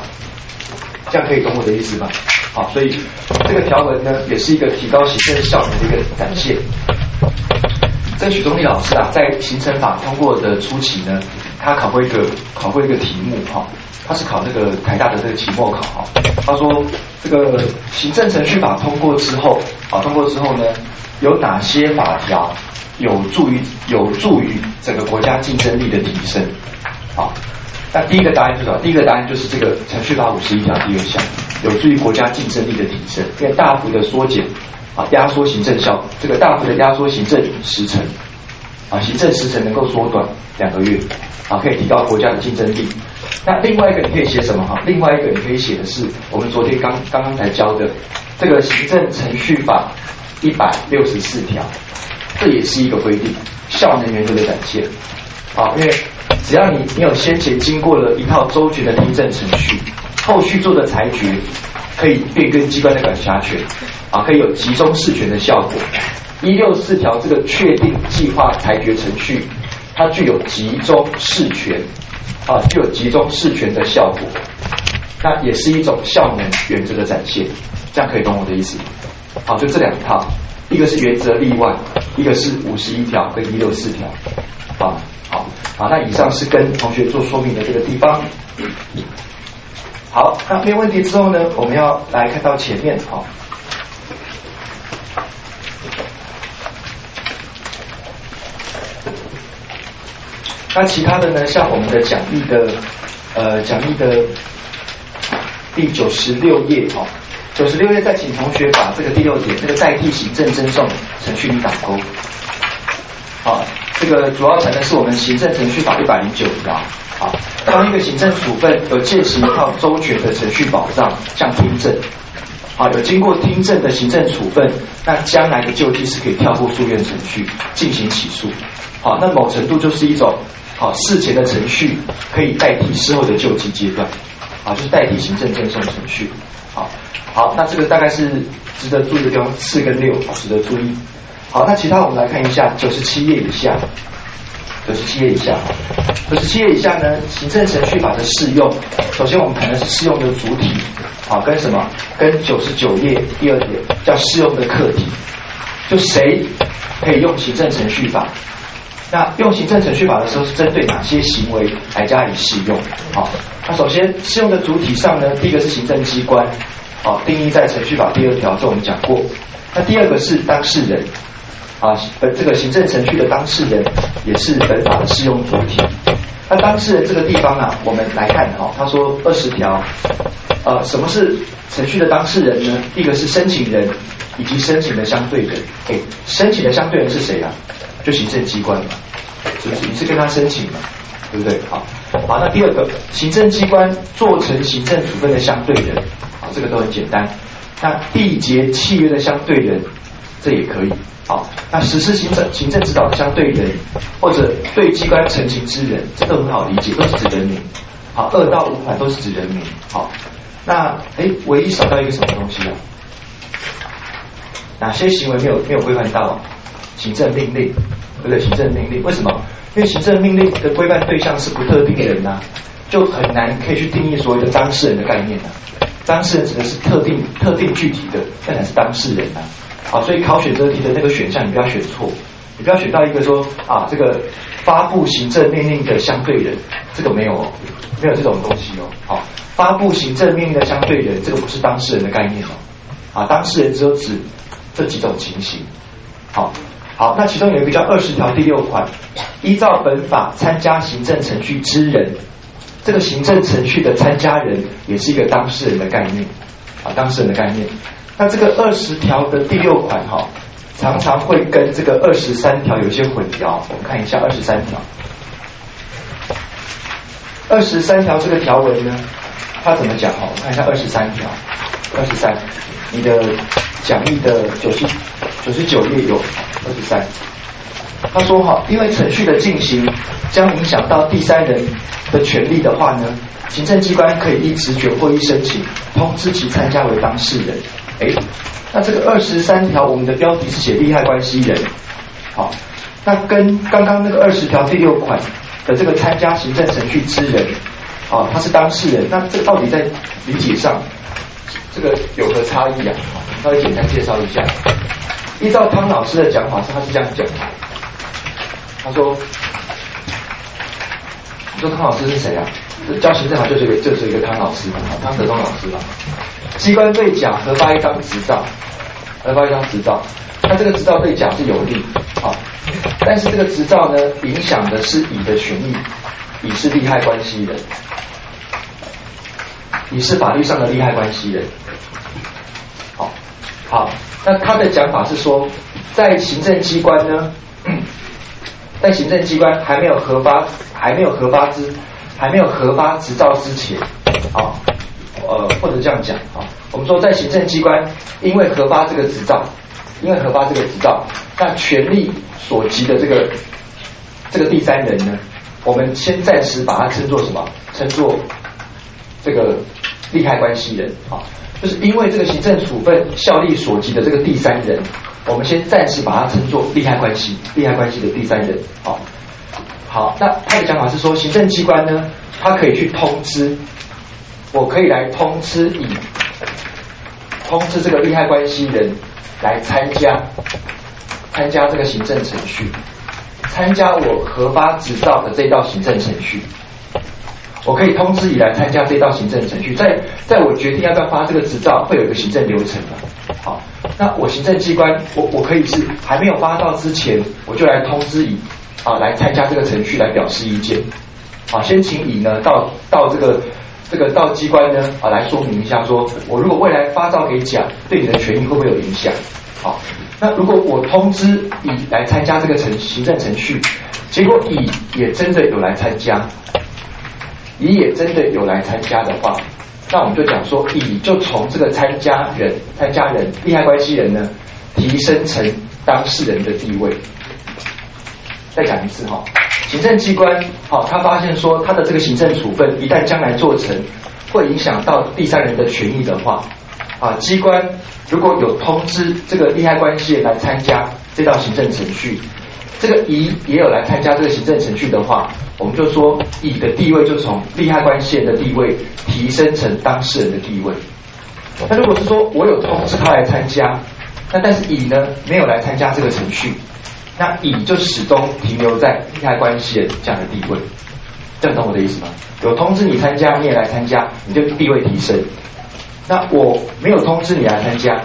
这样可以懂我的意思吧？好，所以这个条文呢，也是一个提高行政效能的一个展现。这许宗立老师啊，在行政法通过的初期呢，他考过一个考过一个题目哈。他是考那个台大的这个期末考啊，他说这个行政程序法通过之后啊，通过之后呢，有哪些法条有助于有助于整个国家竞争力的提升？好，那第一个答案就是什么？第一个答案就是这个程序法五十一条第二项，有助于国家竞争力的提升，可以大幅的缩减啊，压缩行政效，这个大幅的压缩行政时程啊，行政时程能够缩短两个月啊，可以提高国家的竞争力。那另外一个你可以写什么哈？另外一个你可以写的是我们昨天刚刚刚才教的这个行政程序法一百六十四条，这也是一个规定，效能原则的展现。啊，因为只要你你有先前经过了一套周全的听证程序，后续做的裁决可以变更机关的管辖权，啊，可以有集中事权的效果。一六四条这个确定计划裁决程序，它具有集中事权。啊，具有集中事权的效果，那也是一种效能原则的展现，这样可以懂我的意思。好，就这两套，一个是原则例外，一个是五十一条跟一六四条。啊，好，好，那以上是跟同学做说明的这个地方。好，那没有问题之后呢，我们要来看到前面，好。那其他的呢？像我们的讲义的，呃，讲义的第九十六页哦，九十六页再请同学把这个第六点，这个代替行政赠送程序里打勾。好，这个主要讲的是我们行政程序法一百零九条。好，当一个行政处分有建行一套周全的程序保障，像听证，好，有经过听证的行政处分，那将来的救济是可以跳过诉愿程序进行起诉。好，那某程度就是一种。好，事前的程序可以代替事后的救济阶段，啊，就是代替行政赠送程序。好，好，那这个大概是值得注意的地方，四跟六值得注意。好，那其他我们来看一下九十七页以下，九十七页以下，九十七页以下呢，行政程序法的适用，首先我们谈的是适用的主体，好，跟什么？跟九十九页第二点叫适用的客体，就谁可以用行政程序法？那用行政程序法的时候是针对哪些行为来加以适用？好，那首先适用的主体上呢，第一个是行政机关，好，定义在程序法第二条，这我们讲过。那第二个是当事人，啊，呃，这个行政程序的当事人也是本法的适用主体。那当事人这个地方啊，我们来看哈，他说二十条，呃，什么是程序的当事人呢？第一个是申请人以及申请的相对人，哎，申请的相对人是谁啊？就行政机关嘛，是不是？你是跟他申请嘛，对不对？好，好，那第二个，行政机关做成行政处分的相对人，好，这个都很简单。那缔结契约的相对人，这也可以。好，那实施行政行政指导的相对人，或者对机关成情之人，这都很好理解，都是指人民。好，二到五款都是指人民。好，那哎，唯一少到一个什么东西啊？哪些行为没有没有规范到？行政命令，对不对？行政命令为什么？因为行政命令的规范对象是不特定人呐，就很难可以去定义所谓的当事人的概念呐。当事人指的是特定、特定具体的，那才是当事人呐。好，所以考选择题的那个选项你不要选错，你不要选到一个说啊这个发布行政命令的相对人，这个没有哦，没有这种东西哦。好，发布行政命令的相对人，这个不是当事人的概念哦。啊，当事人只有指这几种情形。好，好，那其中有一个叫二十条第六款，依照本法参加行政程序之人，这个行政程序的参加人也是一个当事人的概念。啊，当事人的概念。那这个二十条的第六款哈，常常会跟这个二十三条有些混淆。我们看一下二十三条。二十三条这个条文呢，它怎么讲哈？我看一下二十三条。二十三，你的讲义的九十九十九页有二十三。他说哈，因为程序的进行将影响到第三人的权利的话呢。行政机关可以依职权或依申请通知其参加为当事人。哎，那这个二十三条，我们的标题是写利害关系人。好，那跟刚刚那个二十条第六款的这个参加行政程序之人，啊，他是当事人。那这到底在理解上，这个有何差异啊？稍微简单介绍一下。依照汤老师的讲法，是他是这样讲的。他说：“你说汤老师是谁啊？”教行政法就是一个，就是一个汤老师嘛，汤德忠老师嘛。机关对甲核发一张执照，核发一张执照，那这个执照对甲是有利，好，但是这个执照呢，影响的是乙的权益，乙是利害关系人，你是法律上的利害关系人。好，好，那他的讲法是说，在行政机关呢，在行政机关还没有核发，还没有核发之。还没有核发执照之前，啊，呃，或者这样讲啊，我们说在行政机关因为核发这个执照，因为核发这个执照，那权利所及的这个这个第三人呢，我们先暂时把它称作什么？称作这个利害关系人啊，就是因为这个行政处分效力所及的这个第三人，我们先暂时把它称作利害关系，利害关系的第三人啊。好，那他的讲法是说，行政机关呢，他可以去通知，我可以来通知你，通知这个利害关系人来参加，参加这个行政程序，参加我核发执照的这道行政程序，我可以通知乙来参加这道行政程序，在在我决定要不要发这个执照，会有一个行政流程的。好，那我行政机关，我我可以是还没有发到之前，我就来通知乙。啊，来参加这个程序来表示意见。啊，先请乙呢到到这个这个到机关呢啊来说明一下，说我如果未来发照给甲，对你的权益会不会有影响？好，那如果我通知乙来参加这个程行政程序，结果乙也真的有来参加，乙也真的有来参加的话，那我们就讲说，乙就从这个参加人、参加人、利害关系人呢，提升成当事人的地位。再讲一次哈，行政机关好，他发现说他的这个行政处分一旦将来做成，会影响到第三人的权益的话，啊，机关如果有通知这个利害关系人来参加这道行政程序，这个乙也有来参加这个行政程序的话，我们就说乙的地位就从利害关系人的地位提升成当事人的地位。那如果是说我有通知他来参加，那但是乙呢没有来参加这个程序。那乙就始终停留在利害关系人这样的地位，这样懂我的意思吗？有通知你参加，你也来参加，你就地位提升。那我没有通知你来参加，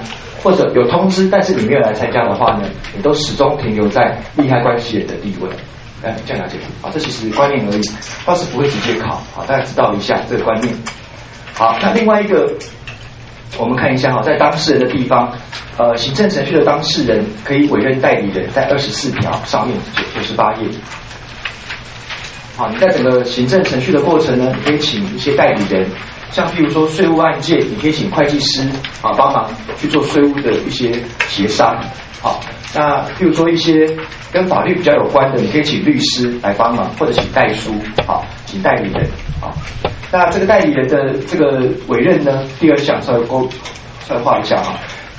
或者有通知但是你没有来参加的话呢，你都始终停留在利害关系人的地位。来，这样了解啊？这其实观念而已，倒是不会直接考。好，大家知道一下这个观念。好，那另外一个。我们看一下哈，在当事人的地方，呃，行政程序的当事人可以委任代理人，在二十四条上面九九十八页。好，你在整个行政程序的过程呢，你可以请一些代理人，像譬如说税务案件，你可以请会计师啊帮忙去做税务的一些协商。好，那譬如说一些跟法律比较有关的，你可以请律师来帮忙，或者请代书，好，请代理人，好。那这个代理人的这个委任呢？第二项稍微勾稍微画一下哈，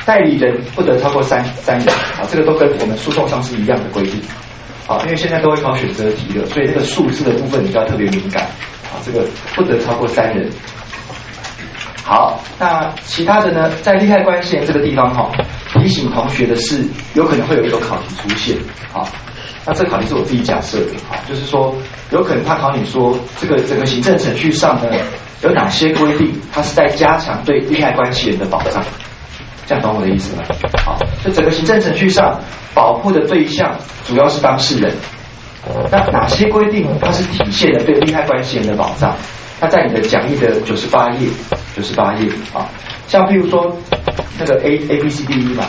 代理人不得超过三三人啊，这个都跟我们诉讼上是一样的规定好，因为现在都会考选择题了，所以这个数字的部分你就要特别敏感啊，这个不得超过三人。好，那其他的呢，在利害关系人这个地方哈，提醒同学的是，有可能会有一种考题出现，好，那这考题是我自己假设的，好，就是说有可能他考你说，这个整个行政程序上呢，有哪些规定，它是在加强对利害关系人的保障，这样懂我的意思吗？好，就整个行政程序上保护的对象主要是当事人，那哪些规定它是体现了对利害关系人的保障？它在你的讲义的九十八页，九十八页啊。像譬如说那个 A A B C D E 嘛，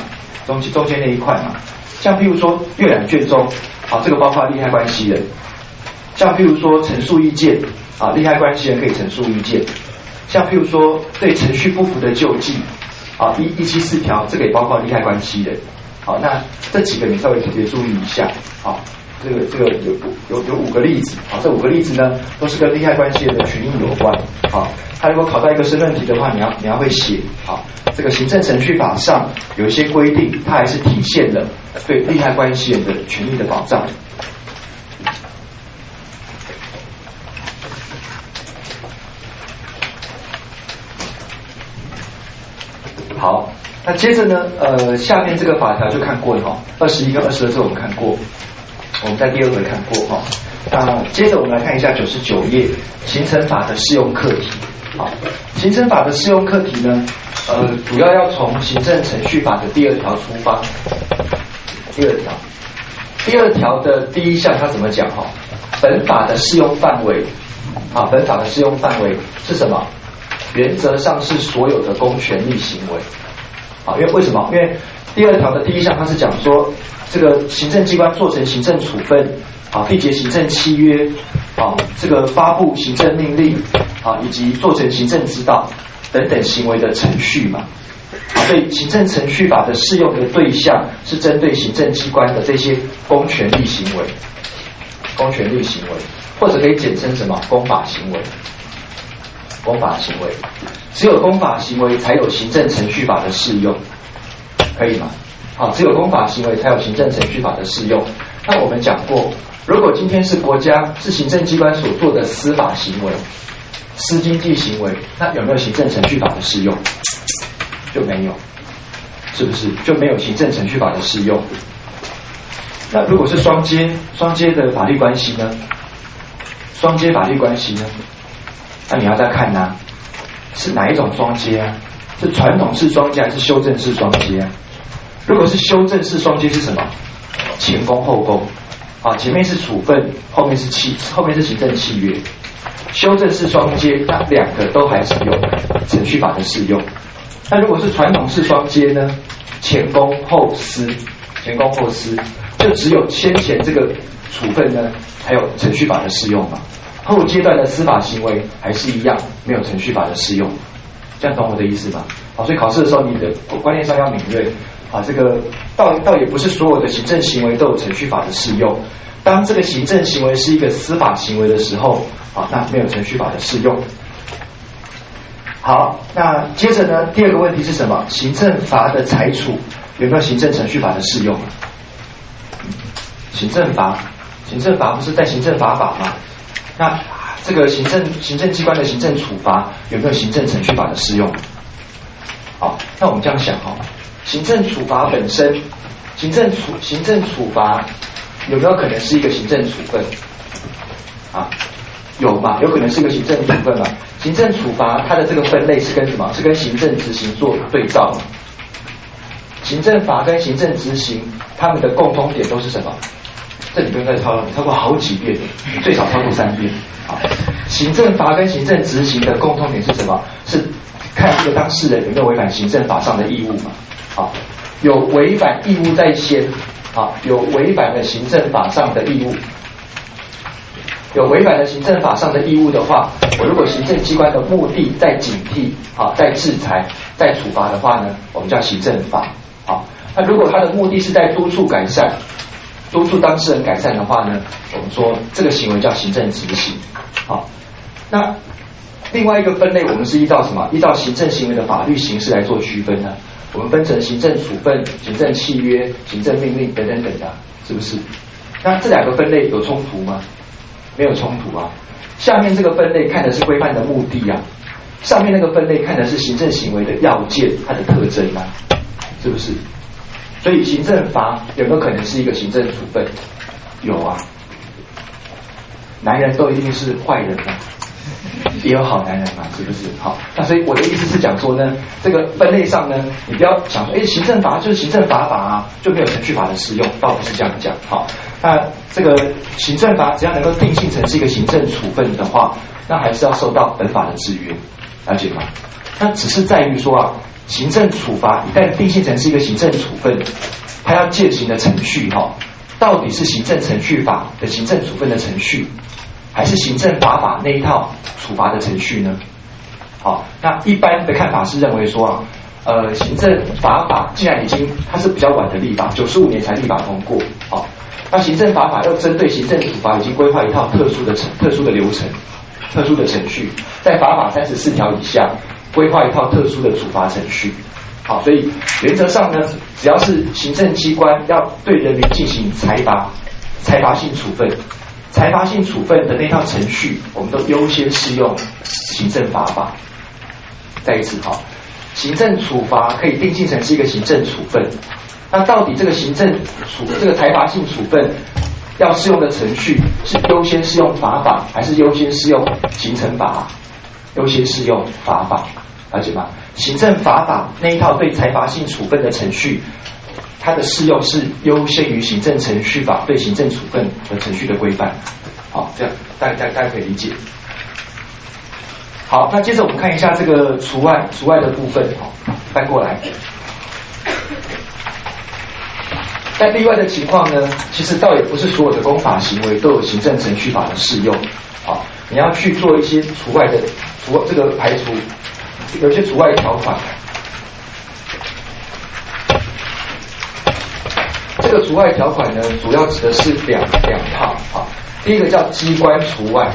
中间中间那一块嘛，像譬如说阅览卷中，好，这个包括利害关系人，像譬如说陈述意见，啊，利害关系人可以陈述意见，像譬如说对程序不服的救济，啊，一一七四条，这个也包括利害关系人，好，那这几个你稍微特别注意一下，好。这个这个有有有五个例子，好，这五个例子呢都是跟利害关系人的权益有关，好，他如果考到一个申论题的话，你要你要会写，好，这个行政程序法上有一些规定，它还是体现了对利害关系人的权益的保障。好，那接着呢，呃，下面这个法条就看过了哈，二十一跟二十二这我们看过。我们在第二回看过哈，那接着我们来看一下九十九页行政法的适用课题。好，行政法的适用课题呢，呃，主要要从行政程序法的第二条出发。第二条，第二条的第一项它怎么讲哈？本法的适用范围，啊，本法的适用范围是什么？原则上是所有的公权力行为。啊，因为为什么？因为第二条的第一项它是讲说。这个行政机关做成行政处分啊，缔结行政契约啊，这个发布行政命令啊，以及做成行政指导等等行为的程序嘛，所以行政程序法的适用的对象是针对行政机关的这些公权力行为，公权力行为，或者可以简称什么公法行为，公法行为，只有公法行为才有行政程序法的适用，可以吗？好，只有公法行为才有行政程序法的适用。那我们讲过，如果今天是国家是行政机关所做的司法行为、私经济行为，那有没有行政程序法的适用？就没有，是不是就没有行政程序法的适用？那如果是双阶双阶的法律关系呢？双阶法律关系呢？那你要再看呢，是哪一种双阶啊？是传统式双阶还是修正式双阶啊？如果是修正式双接是什么？前功后功啊，前面是处分，后面是契，后面是行政契约。修正式双接，那两个都还是有程序法的适用。那如果是传统式双接呢？前功后私，前功后私，就只有先前这个处分呢，还有程序法的适用嘛？后阶段的司法行为还是一样，没有程序法的适用。这样懂我的意思吗？好，所以考试的时候，你的观念上要敏锐。啊，这个倒倒也不是所有的行政行为都有程序法的适用。当这个行政行为是一个司法行为的时候，啊，那没有程序法的适用。好，那接着呢，第二个问题是什么？行政法的裁处有没有行政程序法的适用？行政法，行政法不是在行政法法吗？那这个行政行政机关的行政处罚有没有行政程序法的适用？好，那我们这样想哈。行政处罚本身，行政处行政处罚有没有可能是一个行政处分？啊，有嘛？有可能是一个行政处分嘛？行政处罚它的这个分类是跟什么？是跟行政执行做对照。行政法跟行政执行，他们的共通点都是什么？这里不用再抄了，你抄过好几遍，最少抄过三遍。啊，行政法跟行政执行的共通点是什么？是看这个当事人有没有违反行政法上的义务嘛？好，有违反义务在先，好，有违反了行政法上的义务，有违反了行政法上的义务的话，我如果行政机关的目的在警惕，好，在制裁、在处罚的话呢，我们叫行政法，好，那如果他的目的是在督促改善、督促当事人改善的话呢，我们说这个行为叫行政执行，好，那另外一个分类，我们是依照什么？依照行政行为的法律形式来做区分呢？我们分成行政处分、行政契约、行政命令等等等的，是不是？那这两个分类有冲突吗？没有冲突啊。下面这个分类看的是规范的目的啊，上面那个分类看的是行政行为的要件、它的特征啊，是不是？所以行政罚有没有可能是一个行政处分？有啊，男人都一定是坏人吗？也有好男人嘛，是不是？好，那所以我的意思是讲说呢，这个分类上呢，你不要想说，哎，行政法就是行政法法啊，就没有程序法的适用，倒不是这样讲。好，那这个行政法只要能够定性成是一个行政处分的话，那还是要受到本法的制约，了解吗？那只是在于说啊。行政处罚一旦定性成是一个行政处分，它要践行的程序哈，到底是行政程序法的行政处分的程序，还是行政法法那一套处罚的程序呢？好，那一般的看法是认为说啊，呃，行政法法既然已经它是比较晚的立法，九十五年才立法通过，好，那行政法法要针对行政处罚已经规划一套特殊的程、特殊的流程、特殊的程序，在法法三十四条以下。规划一套特殊的处罚程序，好，所以原则上呢，只要是行政机关要对人民进行裁罚、裁罚性处分、裁罚性处分的那套程序，我们都优先适用行政法法。再一次，哈，行政处罚可以定性成是一个行政处分，那到底这个行政处这个裁罚性处分要适用的程序是优先适用法法，还是优先适用行政法？优先适用法法。了解吗？行政法法那一套对裁罚性处分的程序，它的适用是优先于行政程序法对行政处分和程序的规范。好，这样大家大家可以理解。好，那接着我们看一下这个除外除外的部分。好，翻过来。在例外的情况呢，其实倒也不是所有的公法行为都有行政程序法的适用。好，你要去做一些除外的除这个排除。有些除外条款，个除外条款呢，主要指的是两两套啊。第一个叫机关除外，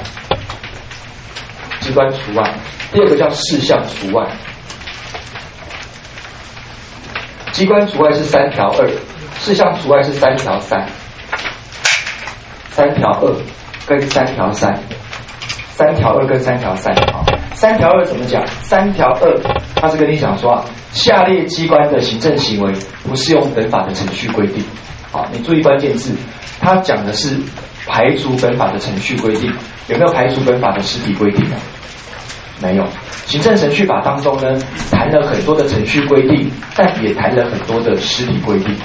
机关除外；第二个叫事项除外。机关除外是三条二，事项除外是三条三，三条二跟三条三，三条二跟三条三啊。三条二怎么讲？三条二，他是跟你讲说啊，下列机关的行政行为不适用本法的程序规定。好，你注意关键字，它讲的是排除本法的程序规定，有没有排除本法的实体规定呢？没有。行政程序法当中呢，谈了很多的程序规定，但也谈了很多的实体规定。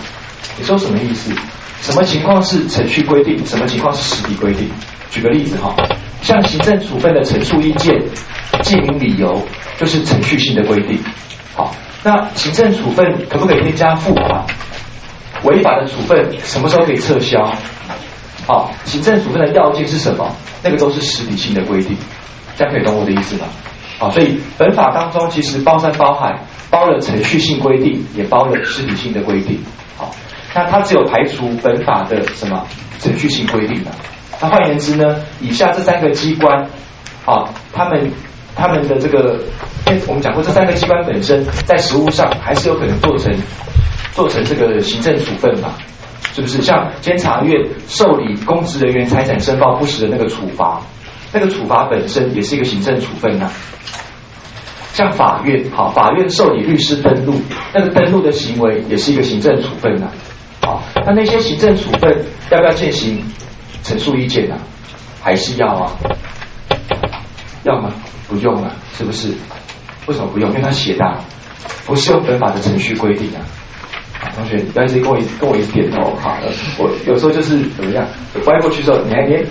你说什么意思？什么情况是程序规定？什么情况是实体规定？举个例子哈，像行政处分的陈述意见。记名理由就是程序性的规定。好，那行政处分可不可以添加付款？违法的处分什么时候可以撤销？好，行政处分的要件是什么？那个都是实体性的规定。这样可以懂我的意思吗？好，所以本法当中其实包山包海，包了程序性规定，也包了实体性的规定。好，那它只有排除本法的什么程序性规定的。那换言之呢，以下这三个机关，啊，他们。他们的这个，我们讲过，这三个机关本身在实务上还是有可能做成做成这个行政处分嘛？是不是？像监察院受理公职人员财产申报不实的那个处罚，那个处罚本身也是一个行政处分呐。像法院，好，法院受理律师登录，那个登录的行为也是一个行政处分呐。好，那那些行政处分要不要进行陈述意见呢？还是要啊？要吗？不用了，是不是？为什么不用？因为他写的不是用本法的程序规定啊。同学，不要一直跟我跟我一点头好了。我有时候就是怎么样，歪过去之后，你还连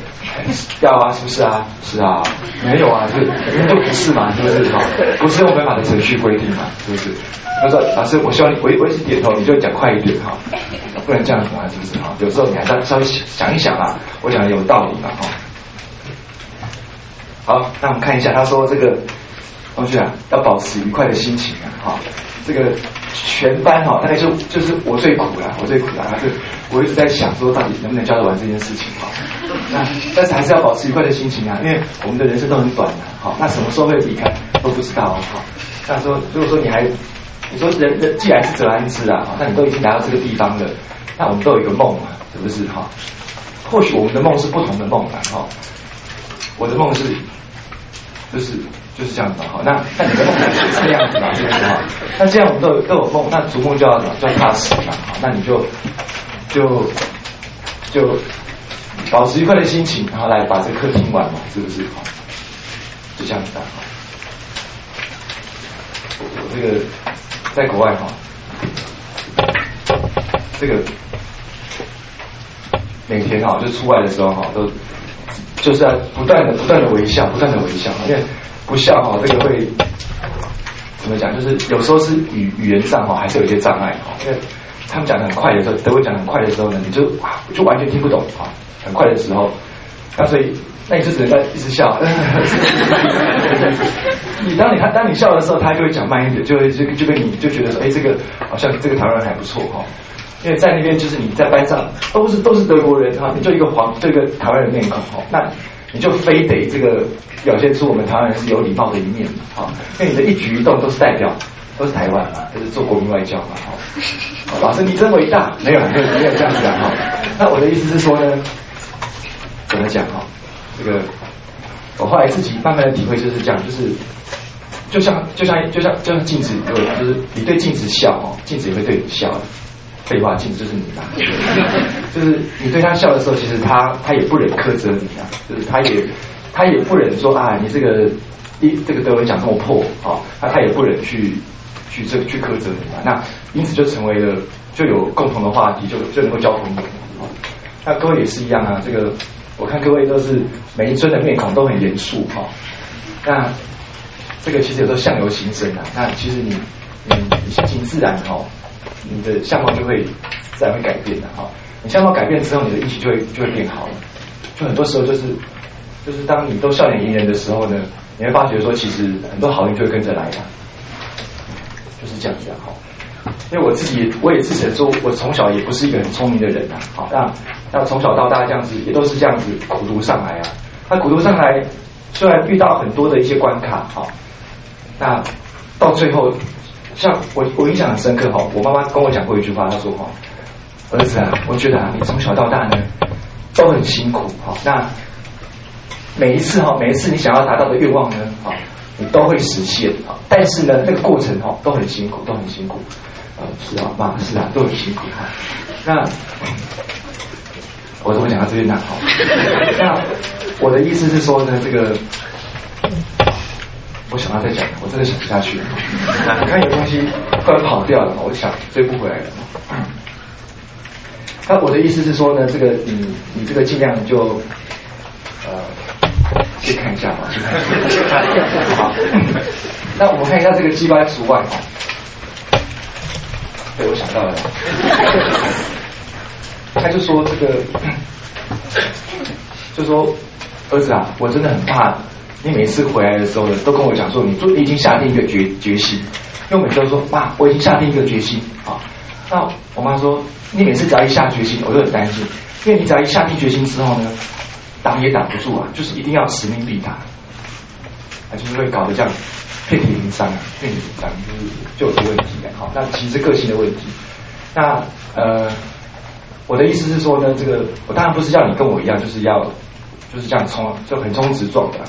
要啊？是不是啊？是啊，没有啊，是就不是嘛？是不是？哈，不是用本法的程序规定嘛？是不是？他说老师，我希望你我我一直点头，你就讲快一点哈，不能这样子嘛？是不是？哈，有时候你还是稍微想一想啊，我讲的有道理嘛？哈。好，那我们看一下，他说这个同学啊，要保持愉快的心情啊，好，这个全班哈，大概就就是我最苦了，我最苦了，就我一直在想说，到底能不能教得完这件事情哈？那但是还是要保持愉快的心情啊，因为我们的人生都很短的，好，那什么时候会离开都不知道啊，好，那说如果说你还你说人人既然是则安之啊，那你都已经来到这个地方了，那我们都有一个梦嘛，是不是哈？或许我们的梦是不同的梦啊，哈，我的梦是。就是就是这样子好，那那你的梦想是这样子嘛，对不对哈？那既然我们都有都有梦，那逐梦就要就要踏实嘛，好，那你就就就保持愉快的心情，然后来把这课听完嘛，是不是好？就这样子的哈。我这个在国外哈，这个每天哈就出外的时候哈都。就是要不断的、不断的微笑，不断的微笑，因为不笑哈，这个会怎么讲？就是有时候是语语言上哈，还是有一些障碍哈。因为他们讲的很快的时候，德文讲很快的时候呢，你就就完全听不懂啊。很快的时候，那所以那你就只能在一直笑。你当你他当你笑的时候，他就会讲慢一点，就会就就跟你就觉得说，哎，这个好像这个台湾人还不错哈。因为在那边就是你在班上都是都是德国人哈，你就一个黄这个台湾人面孔哈，那你就非得这个表现出我们台湾人是有礼貌的一面嘛哈，因为你的一举一动都是代表都是台湾嘛，都是做国民外交嘛哈。老师你真伟大，没有没有没有这样子哈。那我的意思是说呢，怎么讲哈？这个我后来自己慢慢的体会就是这样，就是就像就像就像就像镜子，就是你对镜子笑哦，镜子也会对你笑。废话，镜就是你啦，就是你对他笑的时候，其实他他也不忍苛责你啊，就是他也他也不忍说啊，你这个一这个德文讲这么破啊，那他也不忍去去这去苛责你啊，那因此就成为了就有共同的话题，就就能够交朋友啊。那各位也是一样啊，这个我看各位都是每一尊的面孔都很严肃哈，那这个其实有时候相由心生啊，那其实你你你心情自然哈。你的相貌就会自然会改变的哈。你相貌改变之后，你的运气就会就会变好了。就很多时候就是就是当你都笑脸迎人的时候呢，你会发觉说，其实很多好运就会跟着来的，就是这样子哈。因为我自己我也自承说，我从小也不是一个很聪明的人呐。好，那那从小到大这样子也都是这样子苦读上来啊。那苦读上来，虽然遇到很多的一些关卡，好，那到最后。像我，我印象很深刻哈。我妈妈跟我讲过一句话，她说：“哈，儿子啊，我觉得啊，你从小到大呢都很辛苦哈。那每一次哈，每一次你想要达到的愿望呢，哈，你都会实现啊。但是呢，那个过程哈都很辛苦，都很辛苦。啊，是啊，妈是啊，都很辛苦哈。那我怎么讲到这边呢？好，那我的意思是说呢，这个。”我想要再讲，我真的想不下去了。你看有东西突然跑掉了嘛，我就想追不回来了。那我的意思是说呢，这个你你这个尽量就呃去看一下吧，去看一下。好，那我们看一下这个机关除外哈。对，我想到了，他就说这个，就说儿子啊，我真的很怕。你每次回来的时候呢，都跟我讲说，你做已经下定一个决决心。因为我每次都说，妈，我已经下定一个决心啊。那我妈说，你每次只要一下决心，我就很担心，因为你只要一下定决心之后呢，挡也挡不住啊，就是一定要使命必达，啊，就是会搞得这样遍体鳞伤啊，遍体鳞伤，就是就有些问题的。好，那其实个性的问题。那呃，我的意思是说呢，这个我当然不是叫你跟我一样，就是要就是这样冲，就横冲直撞的。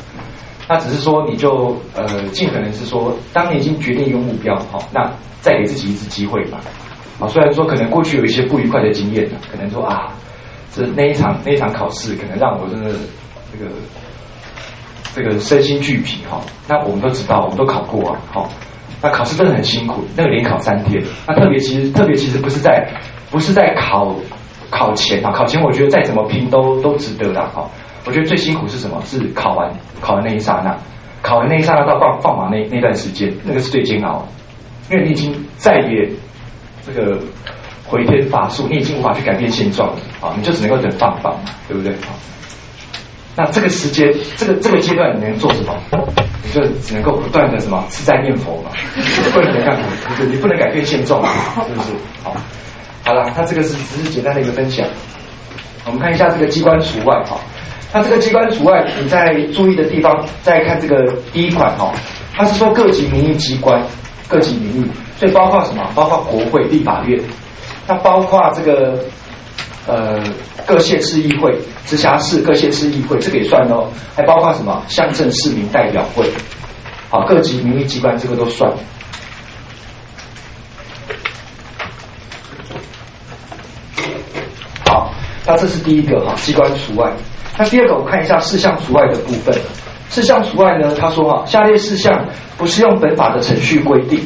那只是说，你就呃，尽可能是说，当你已经决定一个目标，好，那再给自己一次机会吧。啊，虽然说可能过去有一些不愉快的经验可能说啊，这那一场那一场考试，可能让我真的这个这个身心俱疲哈。那我们都知道，我们都考过啊，好，那考试真的很辛苦，那个连考三天。那特别其实特别其实不是在不是在考考前啊，考前我觉得再怎么拼都都值得的哈。我觉得最辛苦是什么？是考完考完那一刹那，考完那一刹那到放放榜那那段时间，那个是最煎熬，因为你已经再也这个回天乏术，你已经无法去改变现状了啊！你就只能够等放榜嘛，对不对？好，那这个时间，这个这个阶段你能做什么？你就只能够不断的什么吃斋念佛嘛，不能干什么？不是你不能改变现状，是不是？好，好了，他这个是只是简单的一个分享。我们看一下这个机关除外哈。那这个机关除外，你在注意的地方，再看这个第一款哦，它是说各级民意机关，各级民意，所以包括什么？包括国会、立法院，那包括这个呃各县市议会、直辖市各县市议会，这个也算哦，还包括什么？乡镇市民代表会，好，各级民意机关这个都算。好，那这是第一个哈，机关除外。那第二个，我看一下事项除外的部分。事项除外呢，他说哈，下列事项不适用本法的程序规定。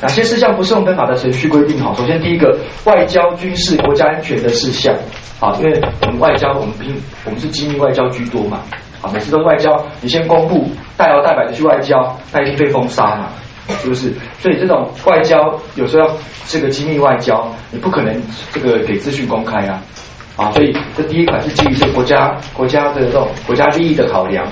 哪些事项不适用本法的程序规定？哈，首先第一个，外交、军事、国家安全的事项。好，因为我们外交，我们兵，我们是机密外交居多嘛。好，每次都外交，你先公布，大摇大摆的去外交，那一定被封杀嘛，是不是？所以这种外交有时候要这个机密外交，你不可能这个给资讯公开啊。啊，所以这第一款是基于这国家国家的这种国家利益的考量。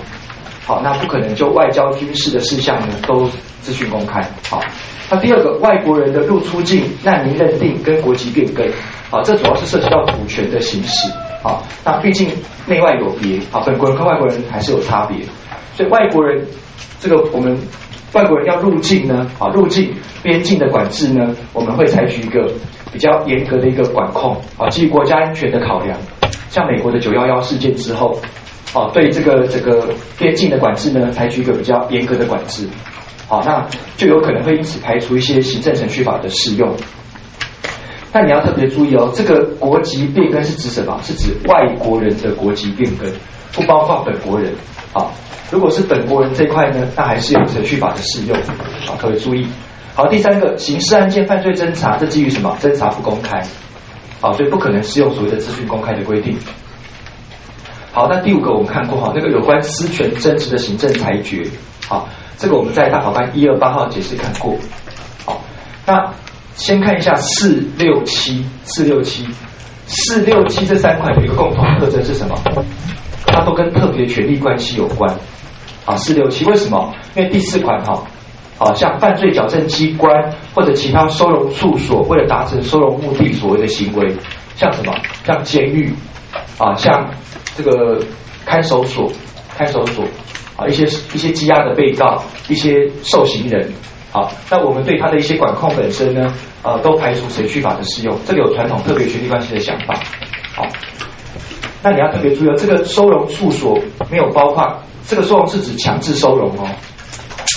好，那不可能就外交军事的事项呢都资讯公开。好，那第二个外国人的入出境、难民认定跟国籍变更。好，这主要是涉及到主权的行使。好，那毕竟内外有别。好，本国人跟外国人还是有差别。所以外国人这个我们外国人要入境呢，啊，入境边境的管制呢，我们会采取一个。比较严格的一个管控啊，基于国家安全的考量，像美国的九幺幺事件之后，哦，对这个这个边境的管制呢，采取一个比较严格的管制，好，那就有可能会因此排除一些行政程序法的适用。但你要特别注意哦，这个国籍变更是指什么？是指外国人的国籍变更，不包括本国人。啊，如果是本国人这块呢，那还是有程序法的适用。啊，特别注意。好，第三个刑事案件犯罪侦查，这基于什么？侦查不公开，好，所以不可能适用所谓的资讯公开的规定。好，那第五个我们看过哈，那个有关私权争执的行政裁决，好，这个我们在大法官一二八号解释看过。好，那先看一下四六七四六七四六七这三款有一个共同特征是什么？它都跟特别权利关系有关。啊，四六七为什么？因为第四款哈。啊，像犯罪矫正机关或者其他收容处所，为了达成收容目的所谓的行为，像什么？像监狱啊，像这个看守所、看守所啊，一些一些羁押的被告、一些受刑人好，那我们对他的一些管控本身呢，呃，都排除程序法的适用，这个有传统特别权利关系的想法。好，那你要特别注意哦，这个收容处所没有包括，这个收容是指强制收容哦。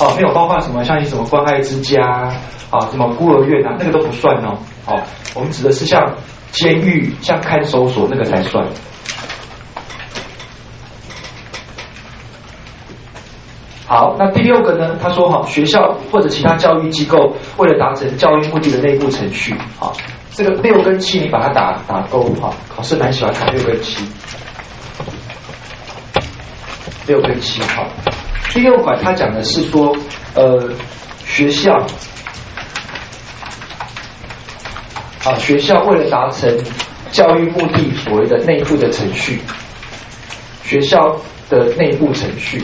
哦，没有包括什么，像一什么关爱之家啊，什么孤儿院啊，那个都不算哦。哦，我们指的是像监狱、像看守所那个才算。好，那第六个呢？他说哈，学校或者其他教育机构为了达成教育目的的内部程序，好，这个六跟七你把它打打勾哈，考试蛮喜欢看六跟七，六跟七好。第六款，他讲的是说，呃，学校啊，学校为了达成教育目的，所谓的内部的程序，学校的内部程序，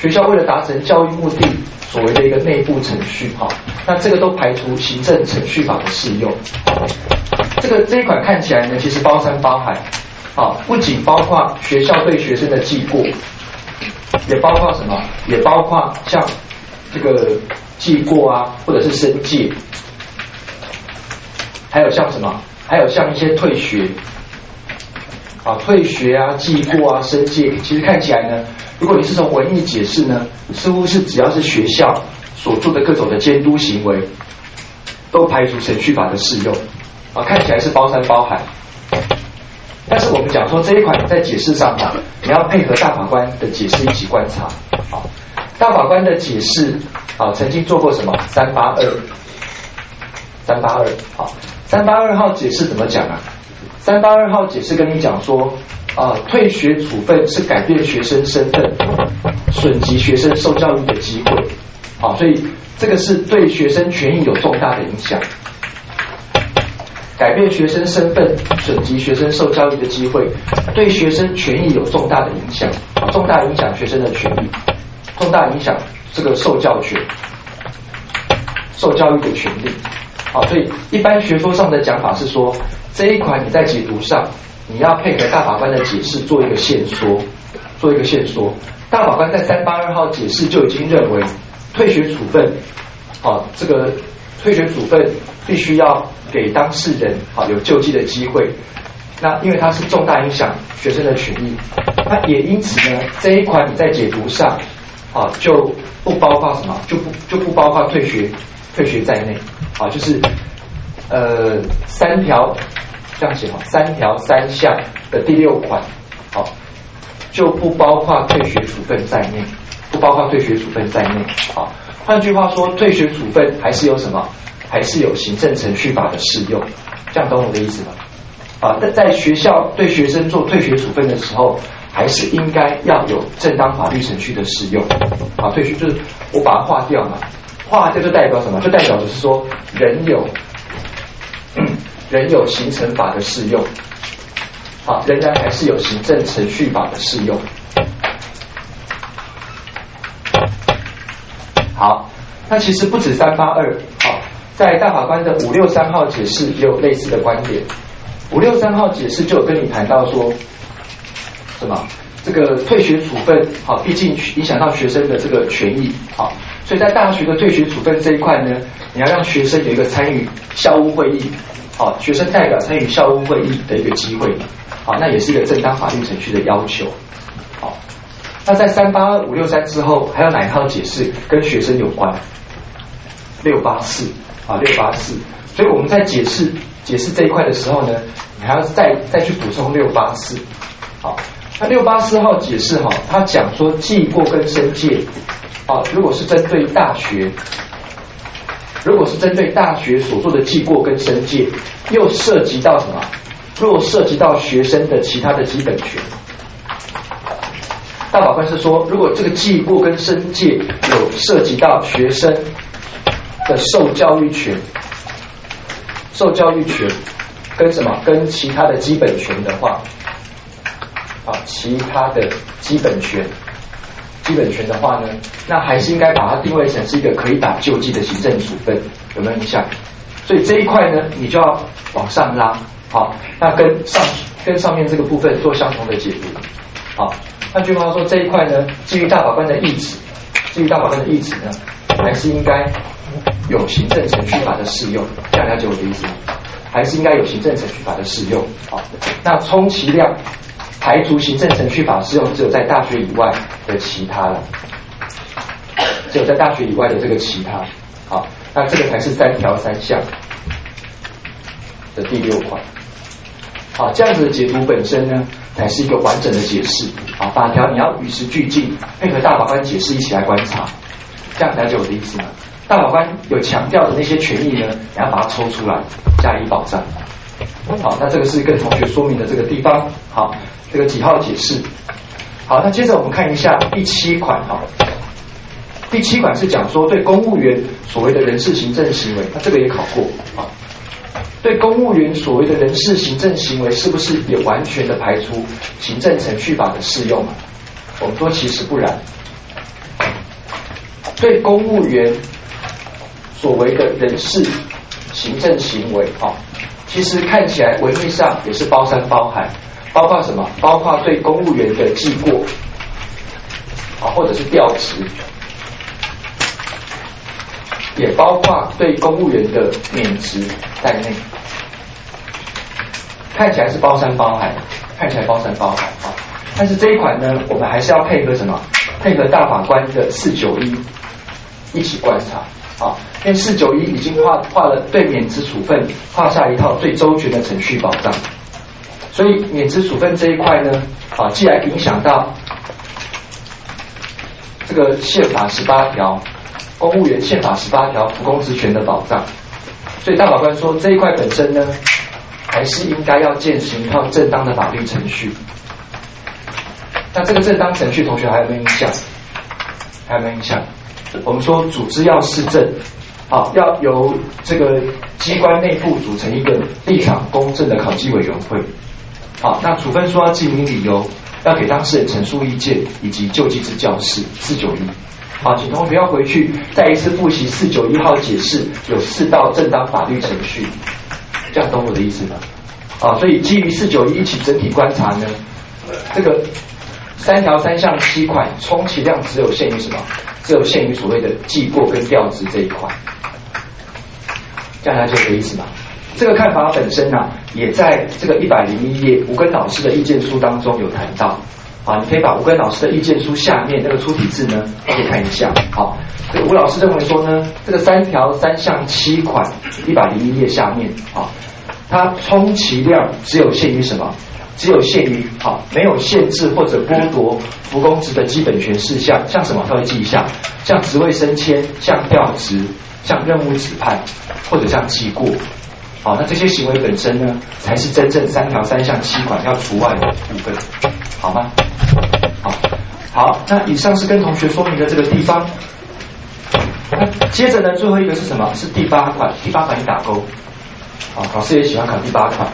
学校为了达成教育目的，所谓的一个内部程序，哈，那这个都排除行政程序法的适用。这个这一款看起来呢，其实包山包海，啊，不仅包括学校对学生的记过。也包括什么？也包括像这个记过啊，或者是申诫，还有像什么？还有像一些退学啊，退学啊，记过啊，申诫。其实看起来呢，如果你是从文艺解释呢，似乎是只要是学校所做的各种的监督行为，都排除程序法的适用啊，看起来是包山包海。但是我们讲说这一款在解释上啊，你要配合大法官的解释一起观察。好，大法官的解释啊，曾经做过什么？三八二，三八二。好，三八二号解释怎么讲啊？三八二号解释跟你讲说啊，退学处分是改变学生身份，损及学生受教育的机会。好，所以这个是对学生权益有重大的影响。改变学生身份，损及学生受教育的机会，对学生权益有重大的影响，重大影响学生的权益，重大影响这个受教权、受教育的权利。好，所以一般学说上的讲法是说，这一款你在解读上，你要配合大法官的解释做一个线索，做一个线索。大法官在三八二号解释就已经认为，退学处分，好，这个退学处分必须要。给当事人啊有救济的机会，那因为它是重大影响学生的权益，那也因此呢这一款你在解读上啊，就不包括什么，就不就不包括退学退学在内啊，就是呃三条这样写哈，三条三项的第六款好，就不包括退学处分在内，不包括退学处分在内啊。换句话说，退学处分还是有什么，还是有行政程序法的适用，这样懂我的意思吗？啊，在在学校对学生做退学处分的时候。还是应该要有正当法律程序的适用，啊，退学就是我把它划掉嘛，划掉就代表什么？就代表就是说人有 人有形成法的适用，好，仍然还是有行政程序法的适用。好，那其实不止三八二，好，在大法官的五六三号解释也有类似的观点，五六三号解释就有跟你谈到说。什么？这个退学处分，好，毕竟影响到学生的这个权益，好，所以在大学的退学处分这一块呢，你要让学生有一个参与校务会议，好，学生代表参与校务会议的一个机会，好，那也是一个正当法律程序的要求，好，那在三八二五六三之后，还有哪一套解释跟学生有关？六八四啊，六八四，所以我们在解释解释这一块的时候呢，你还要再再去补充六八四，好。那六八四号解释哈，他讲说记过跟申诫，啊，如果是针对大学，如果是针对大学所做的记过跟申诫，又涉及到什么？若涉及到学生的其他的基本权，大法官是说，如果这个记过跟申诫有涉及到学生的受教育权，受教育权跟什么？跟其他的基本权的话。啊，其他的基本权，基本权的话呢，那还是应该把它定位成是一个可以打救济的行政处分，有没有印象？所以这一块呢，你就要往上拉，好，那跟上跟上面这个部分做相同的解读，好，换句话说，这一块呢，基于大法官的意志，基于大法官的意志呢，还是应该有行政程序法的适用，这样了解我的意思吗？还是应该有行政程序法的适用，好，那充其量。排除行政程序法适用，只有在大学以外的其他了，只有在大学以外的这个其他，好，那这个才是三条三项的第六款，好，这样子的解读本身呢，才是一个完整的解释，好，法条你要与时俱进，配合大法官解释一起来观察，这样了解我的意思吗？大法官有强调的那些权益呢，你要把它抽出来加以保障，好，那这个是跟同学说明的这个地方，好。这个几号解释？好，那接着我们看一下第七款哈。第七款是讲说对公务员所谓的人事行政行为，那这个也考过啊。对公务员所谓的人事行政行为，是不是也完全的排除行政程序法的适用啊？我们说其实不然。对公务员所谓的人事行政行为，啊，其实看起来文义上也是包山包海。包括什么？包括对公务员的记过啊，或者是调职，也包括对公务员的免职在内。看起来是包山包海，看起来包山包海啊。但是这一款呢，我们还是要配合什么？配合大法官的四九一一起观察啊。因为四九一已经画画了对免职处分画下一套最周全的程序保障。所以免职处分这一块呢，啊，既然影响到这个宪法十八条，公务员宪法十八条不公职权的保障，所以大法官说这一块本身呢，还是应该要践行一套正当的法律程序。那这个正当程序，同学还有没有印象？还有没有印象？我们说组织要市政，啊，要由这个机关内部组成一个立场公正的考纪委员会。好，那处分书要记明理由，要给当事人陈述意见，以及救济之教室四九一。好，请同学要回去再一次复习四九一号解释，有四道正当法律程序，这样懂我的意思吗？啊，所以基于四九一一起整体观察呢，这个三条三项七款，充其量只有限于什么？只有限于所谓的记过跟调职这一块，这样大家就有意思吗？这个看法本身呢，也在这个一百零一页吴根老师的意见书当中有谈到，啊，你可以把吴根老师的意见书下面那个粗体字呢，可以看一下。好，这个吴老师认为说呢，这个三条三项七款一百零一页下面啊，它充其量只有限于什么？只有限于好，没有限制或者剥夺服公职的基本权事项，像什么稍微记一下，像职位升迁、像调职、像任务指派或者像记过。好，那这些行为本身呢，才是真正三条三项七款要除外的部分，好吗？好，好，那以上是跟同学说明的这个地方。接着呢，最后一个是什么？是第八款，第八款你打勾。好，老师也喜欢考第八款，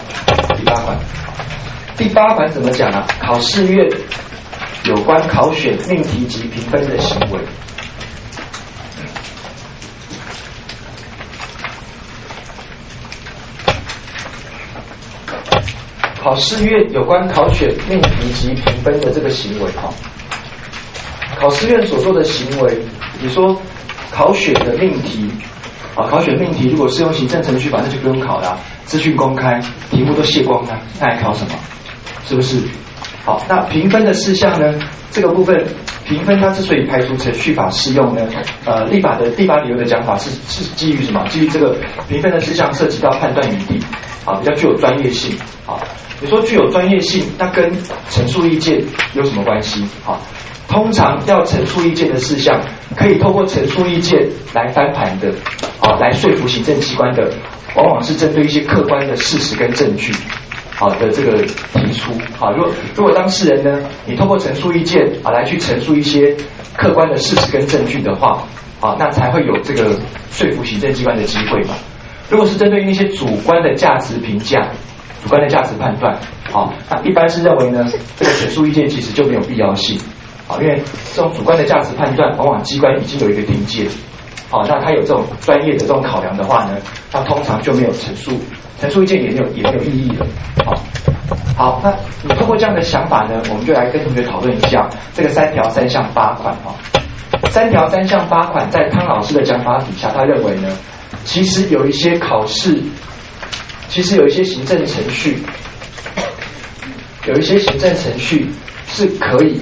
第八款。第八款怎么讲啊？考试院有关考选命题及评分的行为。考试院有关考选命题及评分的这个行为，哈，考试院所做的行为，你说考选的命题，啊，考选命题如果是用行政程序，反正就不用考了，资讯公开，题目都卸光了，那还考什么？是不是？好，那评分的事项呢？这个部分评分它之所以排除程序法适用呢？呃，立法的立法理由的讲法是是基于什么？基于这个评分的事项涉及到判断余地，啊，比较具有专业性，啊。你说具有专业性，那跟陈述意见有什么关系？好，通常要陈述意见的事项，可以透过陈述意见来翻盘的，啊，来说服行政机关的，往往是针对一些客观的事实跟证据，好的这个提出。好，如果如果当事人呢，你通过陈述意见啊来去陈述一些客观的事实跟证据的话，啊，那才会有这个说服行政机关的机会嘛。如果是针对那些主观的价值评价。主观的价值判断，好，那一般是认为呢，这个陈述意见其实就没有必要性，好，因为这种主观的价值判断，往往机关已经有一个定见，好，那他有这种专业的这种考量的话呢，他通常就没有陈述，陈述意见也有也没有意义了，好，好，那你通过这样的想法呢，我们就来跟同学讨论一下这个三条三项八款啊，三条三项八款在汤老师的讲法底下，他认为呢，其实有一些考试。其实有一些行政程序，有一些行政程序是可以，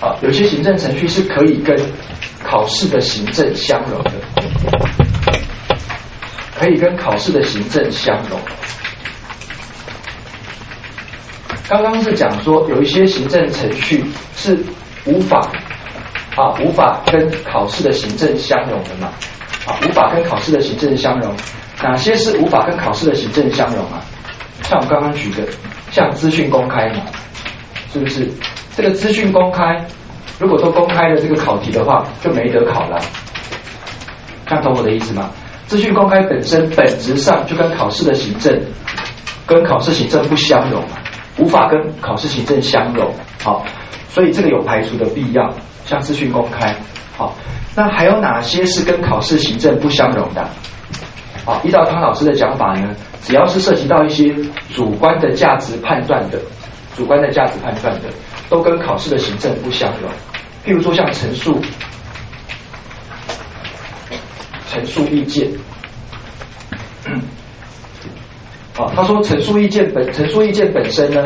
啊，有些行政程序是可以跟考试的行政相容的，可以跟考试的行政相容。刚刚是讲说有一些行政程序是无法啊无法跟考试的行政相容的嘛。啊，无法跟考试的行政相容，哪些是无法跟考试的行政相容啊？像我刚刚举的，像资讯公开嘛，是不是？这个资讯公开，如果都公开了这个考题的话，就没得考了。看懂我的意思吗？资讯公开本身本质上就跟考试的行政，跟考试行政不相容，无法跟考试行政相容。好，所以这个有排除的必要。像资讯公开，好。那还有哪些是跟考试行政不相容的？好，依照汤老师的讲法呢，只要是涉及到一些主观的价值判断的，主观的价值判断的，都跟考试的行政不相容。譬如说像陈述、陈述意见。啊，他说陈述意见本陈述意见本身呢？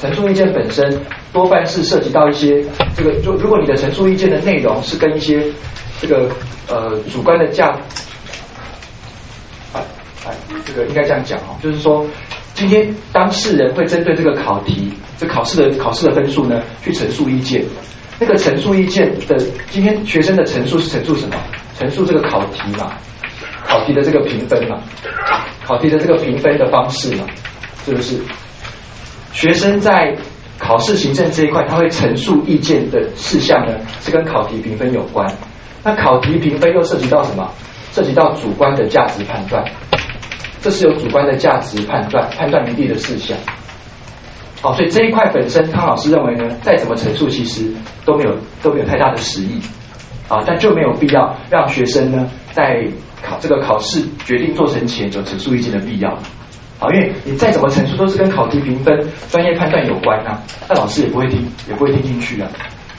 陈述意见本身多半是涉及到一些这个，就如果你的陈述意见的内容是跟一些这个呃主观的价，哎哎，这个应该这样讲哈，就是说今天当事人会针对这个考题，这考试的考试的分数呢，去陈述意见。那个陈述意见的今天学生的陈述是陈述什么？陈述这个考题嘛，考题的这个评分嘛，考题的这个评分的方式嘛，是不是？学生在考试行政这一块，他会陈述意见的事项呢，是跟考题评分有关。那考题评分又涉及到什么？涉及到主观的价值判断，这是有主观的价值判断、判断余地的事项。好，所以这一块本身，汤老师认为呢，再怎么陈述，其实都没有都没有太大的实意啊，但就没有必要让学生呢，在考这个考试决定做成前有陈述意见的必要。好，因为你再怎么陈述都是跟考题评分、专业判断有关啊，那老师也不会听，也不会听进去啊。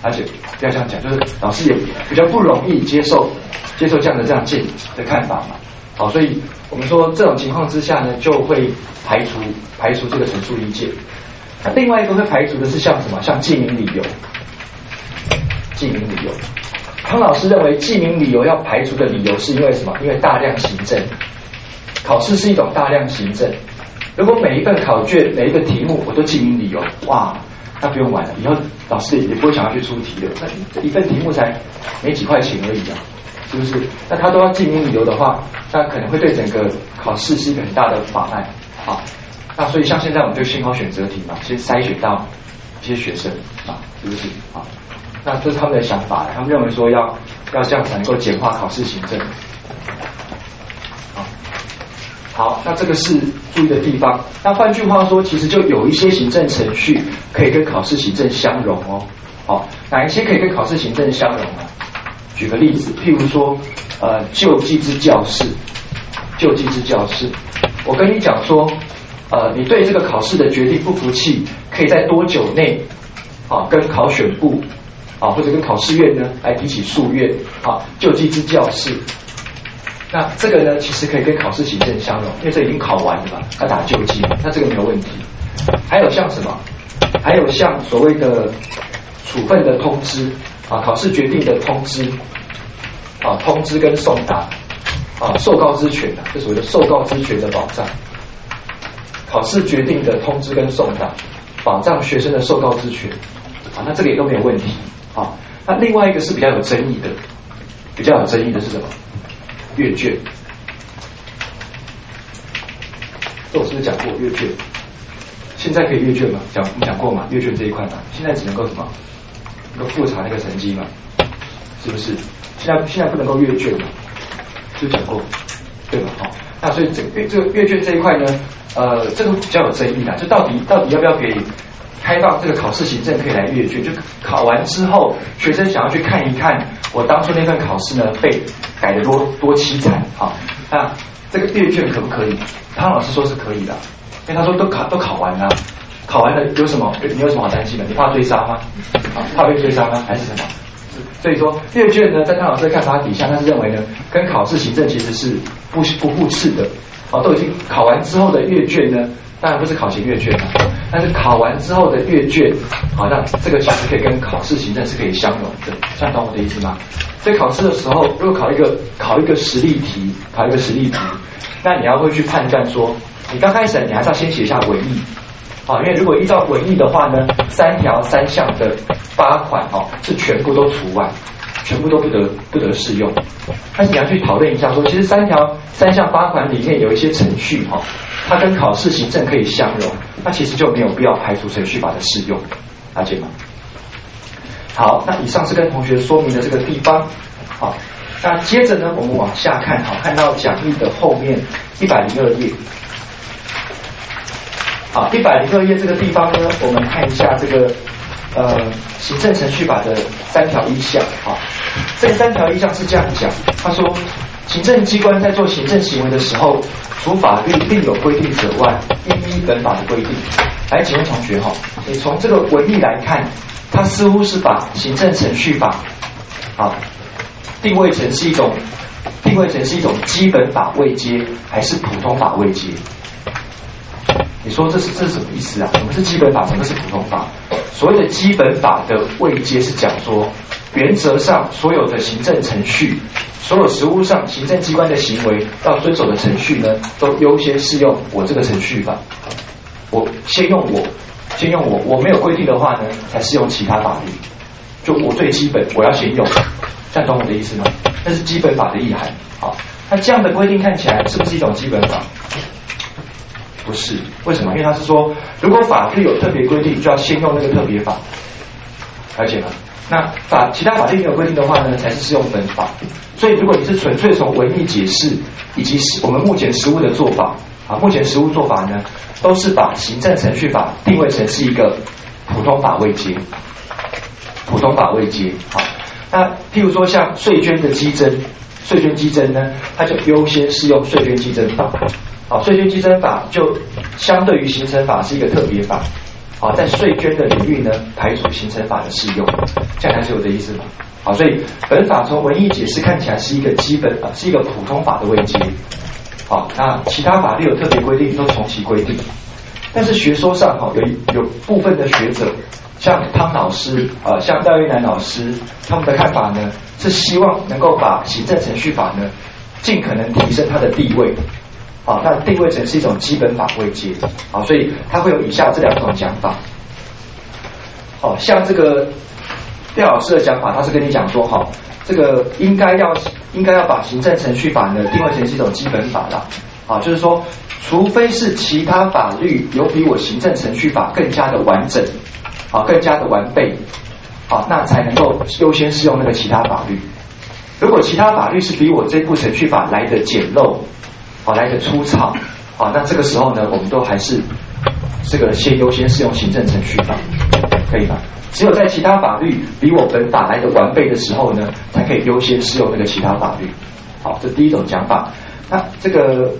而且不要这样讲，就是老师也比较不容易接受接受这样的这样见的看法嘛。好，所以我们说这种情况之下呢，就会排除排除这个陈述意见。另外一个会排除的是像什么？像记名理由。记名理由，汤老师认为记名理由要排除的理由是因为什么？因为大量行政，考试是一种大量行政。如果每一份考卷、每一个题目我都记名理由，哇，那不用玩了，以后老师也不会想要去出题了。那这一份题目才没几块钱而已啊，是不是？那他都要记名理由的话，那可能会对整个考试是一个很大的妨碍啊。那所以像现在我们就先考选择题嘛，先筛选到一些学生啊，是不是啊？那这是他们的想法，他们认为说要要这样才能够简化考试行政。好，那这个是注意的地方。那换句话说，其实就有一些行政程序可以跟考试行政相容哦。好，哪一些可以跟考试行政相容呢？举个例子，譬如说，呃，救济之教室，救济之教室，我跟你讲说，呃，你对这个考试的决定不服气，可以在多久内啊跟考选部。啊，或者跟考试院呢来提起诉愿，啊，救济之教室。那这个呢，其实可以跟考试行政相容，因为这已经考完了嘛，要打救济，那这个没有问题。还有像什么？还有像所谓的处分的通知，啊，考试决定的通知，啊，通知跟送达，啊，受告知权的，这所谓的受告知权的保障。考试决定的通知跟送达，保障学生的受告知权，啊，那这个也都没有问题。啊，那另外一个是比较有争议的，比较有争议的是什么？阅卷。这我是不是讲过阅卷？现在可以阅卷吗？讲你讲过吗？阅卷这一块嘛，现在只能够什么？能够复查那个成绩嘛？是不是？现在现在不能够阅卷嘛？就讲过，对吧？好，那所以这阅这个阅卷这一块呢，呃，这个比较有争议的，就到底到底要不要给？开放这个考试行政可以来阅卷，就考完之后，学生想要去看一看我当初那份考试呢被改的多多凄惨啊！那这个阅卷可不可以？汤老师说是可以的，因为他说都考都考完了，考完了有什么？你有什么好担心的？你怕追杀吗？怕被追杀吗？还是什么？所以说阅卷呢，在汤老师看法底下，他是认为呢，跟考试行政其实是不不互斥的。啊，都已经考完之后的阅卷呢？当然不是考前阅卷了，但是考完之后的阅卷，好，那这个其实可以跟考试行政是可以相容的，这样懂我的意思吗？所以考试的时候，如果考一个考一个实例题，考一个实例题，那你要会去判断说，你刚开始你还是要先写一下文意，啊，因为如果依照文意的话呢，三条三项的八款哦是全部都除外。全部都不得不得适用，但是你要去讨论一下，说其实三条三项八款里面有一些程序哈，它跟考试行政可以相容，那其实就没有必要排除程序法的适用，了解吗？好，那以上是跟同学说明的这个地方，好，那接着呢，我们往下看，好，看到讲义的后面一百零二页，好，一百零二页这个地方呢，我们看一下这个。呃，行政程序法的三条一项啊，这三条一项是这样讲，他说，行政机关在做行政行为的时候，除法律另有规定者外，应依本法的规定。来，请问同学哈，你从这个文例来看，它似乎是把行政程序法啊定位成是一种定位成是一种基本法位阶，还是普通法位阶？你说这是这是什么意思啊？什么是基本法？什么是普通法？所谓的基本法的位阶是讲说，原则上所有的行政程序，所有实务上行政机关的行为要遵守的程序呢，都优先适用我这个程序法。我先用我，先用我，我没有规定的话呢，才适用其他法律。就我最基本，我要先用，这样懂我的意思吗？那是基本法的意涵。好，那这样的规定看起来是不是一种基本法？不是，为什么？因为他是说，如果法律有特别规定，就要先用那个特别法，了解吗？那法其他法律没有规定的话呢，才是适用本法。所以，如果你是纯粹从文义解释，以及我们目前实务的做法啊，目前实务做法呢，都是把行政程序法定位成是一个普通法位阶，普通法位阶。好，那譬如说像税捐的基征，税捐基增呢，它就优先适用税捐基增法。好，税捐稽征法就相对于行政法是一个特别法。好，在税捐的领域呢，排除行政法的适用，这样还是我的意思吗？好，所以本法从文义解释看起来是一个基本啊，是一个普通法的位阶。好，那其他法律有特别规定都从其规定。但是学说上哈，有有部分的学者，像汤老师啊，像廖玉南老师，他们的看法呢，是希望能够把行政程序法呢，尽可能提升它的地位，啊，那定位成是一种基本法位阶，啊，所以它会有以下这两种讲法。好像这个廖老师的讲法，他是跟你讲说，哈，这个应该要应该要把行政程序法呢定位成是一种基本法了，啊，就是说。除非是其他法律有比我行政程序法更加的完整，啊，更加的完备，啊，那才能够优先适用那个其他法律。如果其他法律是比我这部程序法来的简陋，啊，来的出场，啊，那这个时候呢，我们都还是这个先优先适用行政程序法，可以吧？只有在其他法律比我本法来的完备的时候呢，才可以优先适用那个其他法律。好，这第一种讲法。那这个。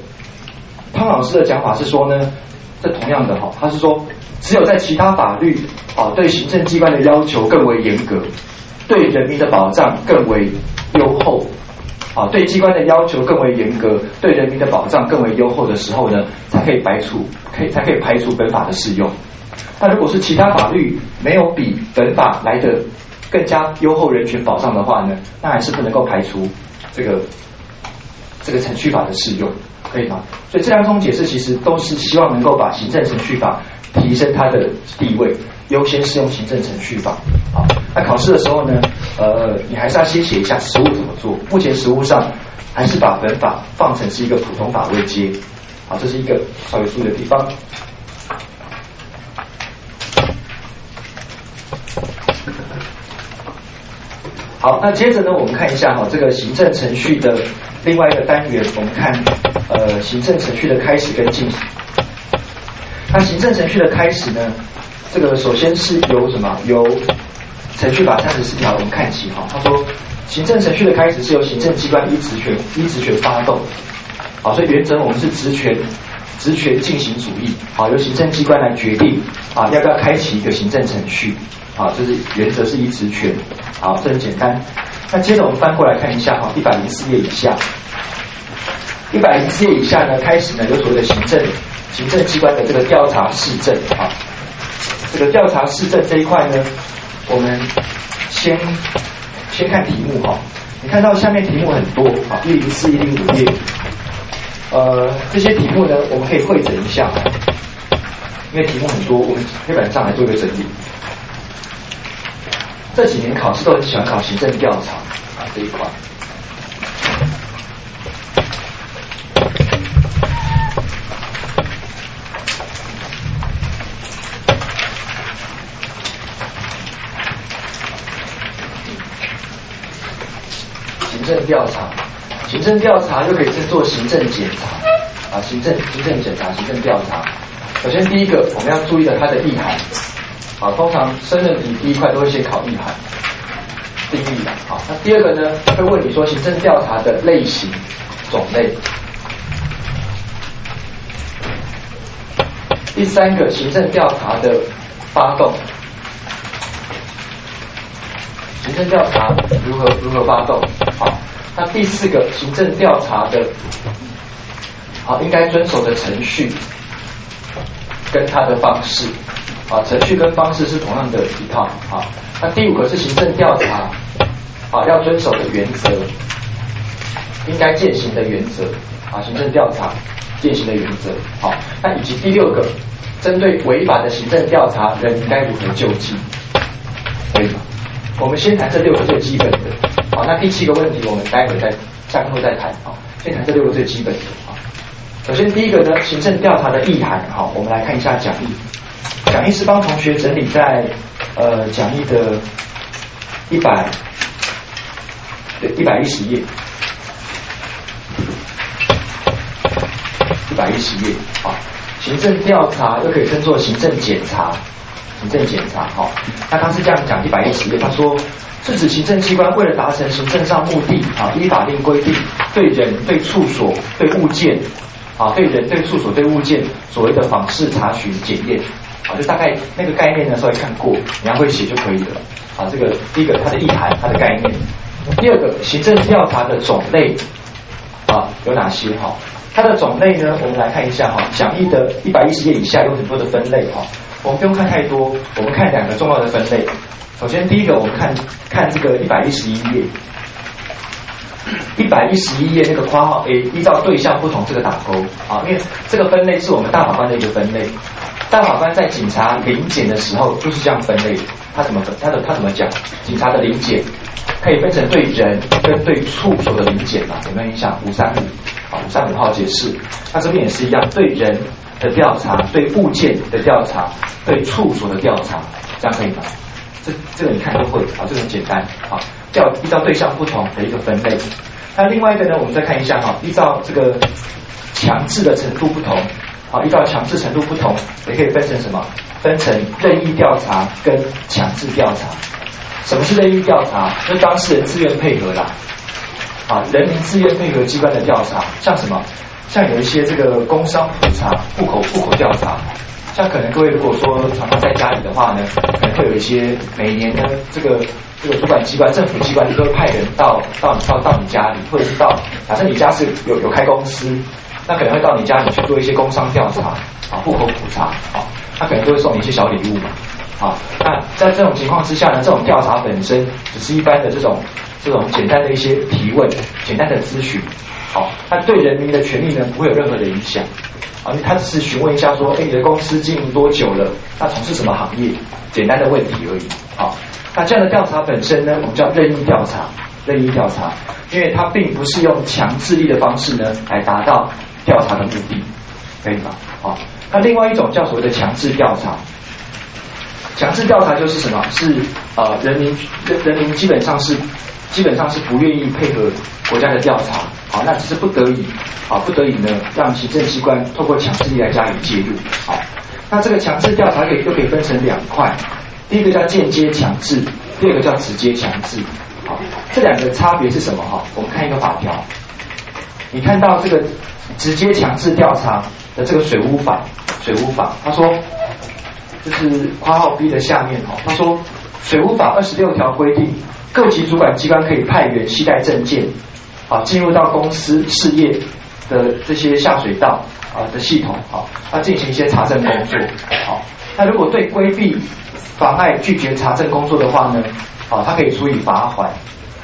汤老师的讲法是说呢，这同样的哈，他是说，只有在其他法律啊对行政机关的要求更为严格，对人民的保障更为优厚，啊，对机关的要求更为严格，对人民的保障更为优厚的时候呢，才可以排除，可以才可以排除本法的适用。那如果是其他法律没有比本法来的更加优厚人权保障的话呢，那还是不能够排除这个这个程序法的适用。可以吗？所以这两种解释其实都是希望能够把行政程序法提升它的地位，优先适用行政程序法。好，那考试的时候呢，呃，你还是要先写一下实务怎么做。目前实务上还是把本法放成是一个普通法位阶。好，这是一个稍微注意的地方。好，那接着呢，我们看一下哈，这个行政程序的另外一个单元，我们看呃行政程序的开始跟进行。那行政程序的开始呢，这个首先是由什么？由程序法三十四条我们看起哈。他说，行政程序的开始是由行政机关依职权依职权发动。好，所以原则我们是职权职权进行主义。好，由行政机关来决定啊要不要开启一个行政程序。好，就是原则是依职权。好，这很简单。那接着我们翻过来看一下哈，一百零四页以下，一百零四页以下呢，开始呢有所谓的行政行政机关的这个调查市政啊。这个调查市政这一块呢，我们先先看题目哈。你看到下面题目很多啊，一零四一零五页，呃，这些题目呢，我们可以汇整一下，因为题目很多，我们黑板上来做一个整理。这几年考试都很喜欢考行政调查啊这一块。政调查，行政调查又可以称作行政检查啊，行政行政检查、行政调查。首先第一个我们要注意的它的意涵。好，通常申论题第一块都会先考意涵定义的。好，那第二个呢，会问你说行政调查的类型、种类。第三个，行政调查的发动，行政调查如何如何发动？好，那第四个，行政调查的，好应该遵守的程序跟它的方式。啊，程序跟方式是同样的一套。好，那第五个是行政调查，啊，要遵守的原则，应该践行的原则。啊，行政调查践行的原则。好，那以及第六个，针对违法的行政调查，人应该如何救济？可以吗？我们先谈这六个最基本的。好，那第七个问题，我们待会再下课后再谈。好，先谈这六个最基本的。好，首先第一个呢，行政调查的意涵。好，我们来看一下讲义。讲义是帮同学整理在呃讲义的一百对一百一十页，一百一十页啊。行政调查又可以称作行政检查，行政检查好。那他是这样讲一百一十页，他说是指行政机关为了达成行政上目的啊，依法令规定对人、对处所、对物件啊，对人、对处所、对物件所谓的访视、查询、检验。啊，就大概那个概念呢，稍微看过，你要会写就可以了。啊，这个第一个它的意涵，它的概念；第二个行政调查的种类啊有哪些？哈，它的种类呢，我们来看一下哈，讲义的一百一十页以下有很多的分类哈，我们不用看太多，我们看两个重要的分类。首先第一个，我们看看这个一百一十一页，一百一十一页那个括号 A，依照对象不同这个打勾啊，因为这个分类是我们大法官的一个分类。大法官在警察临检的时候就是这样分类，他怎么分？他的他怎么讲？警察的临检可以分成对人跟对处所的临检嘛？有没有印象？五三五啊，五三五号解释。那这边也是一样，对人的调查、对物件的调查、对处所的调查，这样可以吗？这这个你看就会啊，这个很简单啊，叫依照对象不同的一个分类。那另外一个呢，我们再看一下哈，依照这个强制的程度不同。好，依照强制程度不同，也可以分成什么？分成任意调查跟强制调查。什么是任意调查？就当事人自愿配合啦。啊，人民自愿配合机关的调查，像什么？像有一些这个工商普查、户口户口调查。像可能各位如果说常常在家里的话呢，可能会有一些每年呢，这个这个主管机关、政府机关都会派人到到到到你家里，或者是到假设你家是有有开公司。那可能会到你家里去做一些工商调查啊，户口普查啊，他可能就会送你一些小礼物嘛，啊，那在这种情况之下呢，这种调查本身只是一般的这种这种简单的一些提问、简单的咨询，好，那对人民的权利呢不会有任何的影响，啊，他只是询问一下说，哎，你的公司经营多久了？那从事什么行业？简单的问题而已，好，那这样的调查本身呢，我们叫任意调查，任意调查，因为它并不是用强制力的方式呢来达到。调查的目的可以吗？好，那另外一种叫所谓的强制调查。强制调查就是什么？是呃，人民人人民基本上是基本上是不愿意配合国家的调查，好，那只是不得已，好，不得已呢，让行政机关透过强制力来加以介入。好，那这个强制调查可以又可以分成两块，第一个叫间接强制，第二个叫直接强制。好，这两个差别是什么？哈，我们看一个法条，你看到这个。直接强制调查的这个水污法，水污法，他说，就是括号 B 的下面哈，他说，水污法二十六条规定，各级主管机关可以派员携带证件，啊，进入到公司事业的这些下水道啊的系统，啊，要进行一些查证工作，好，那如果对规避、妨碍、拒绝查证工作的话呢，啊，他可以处以罚款，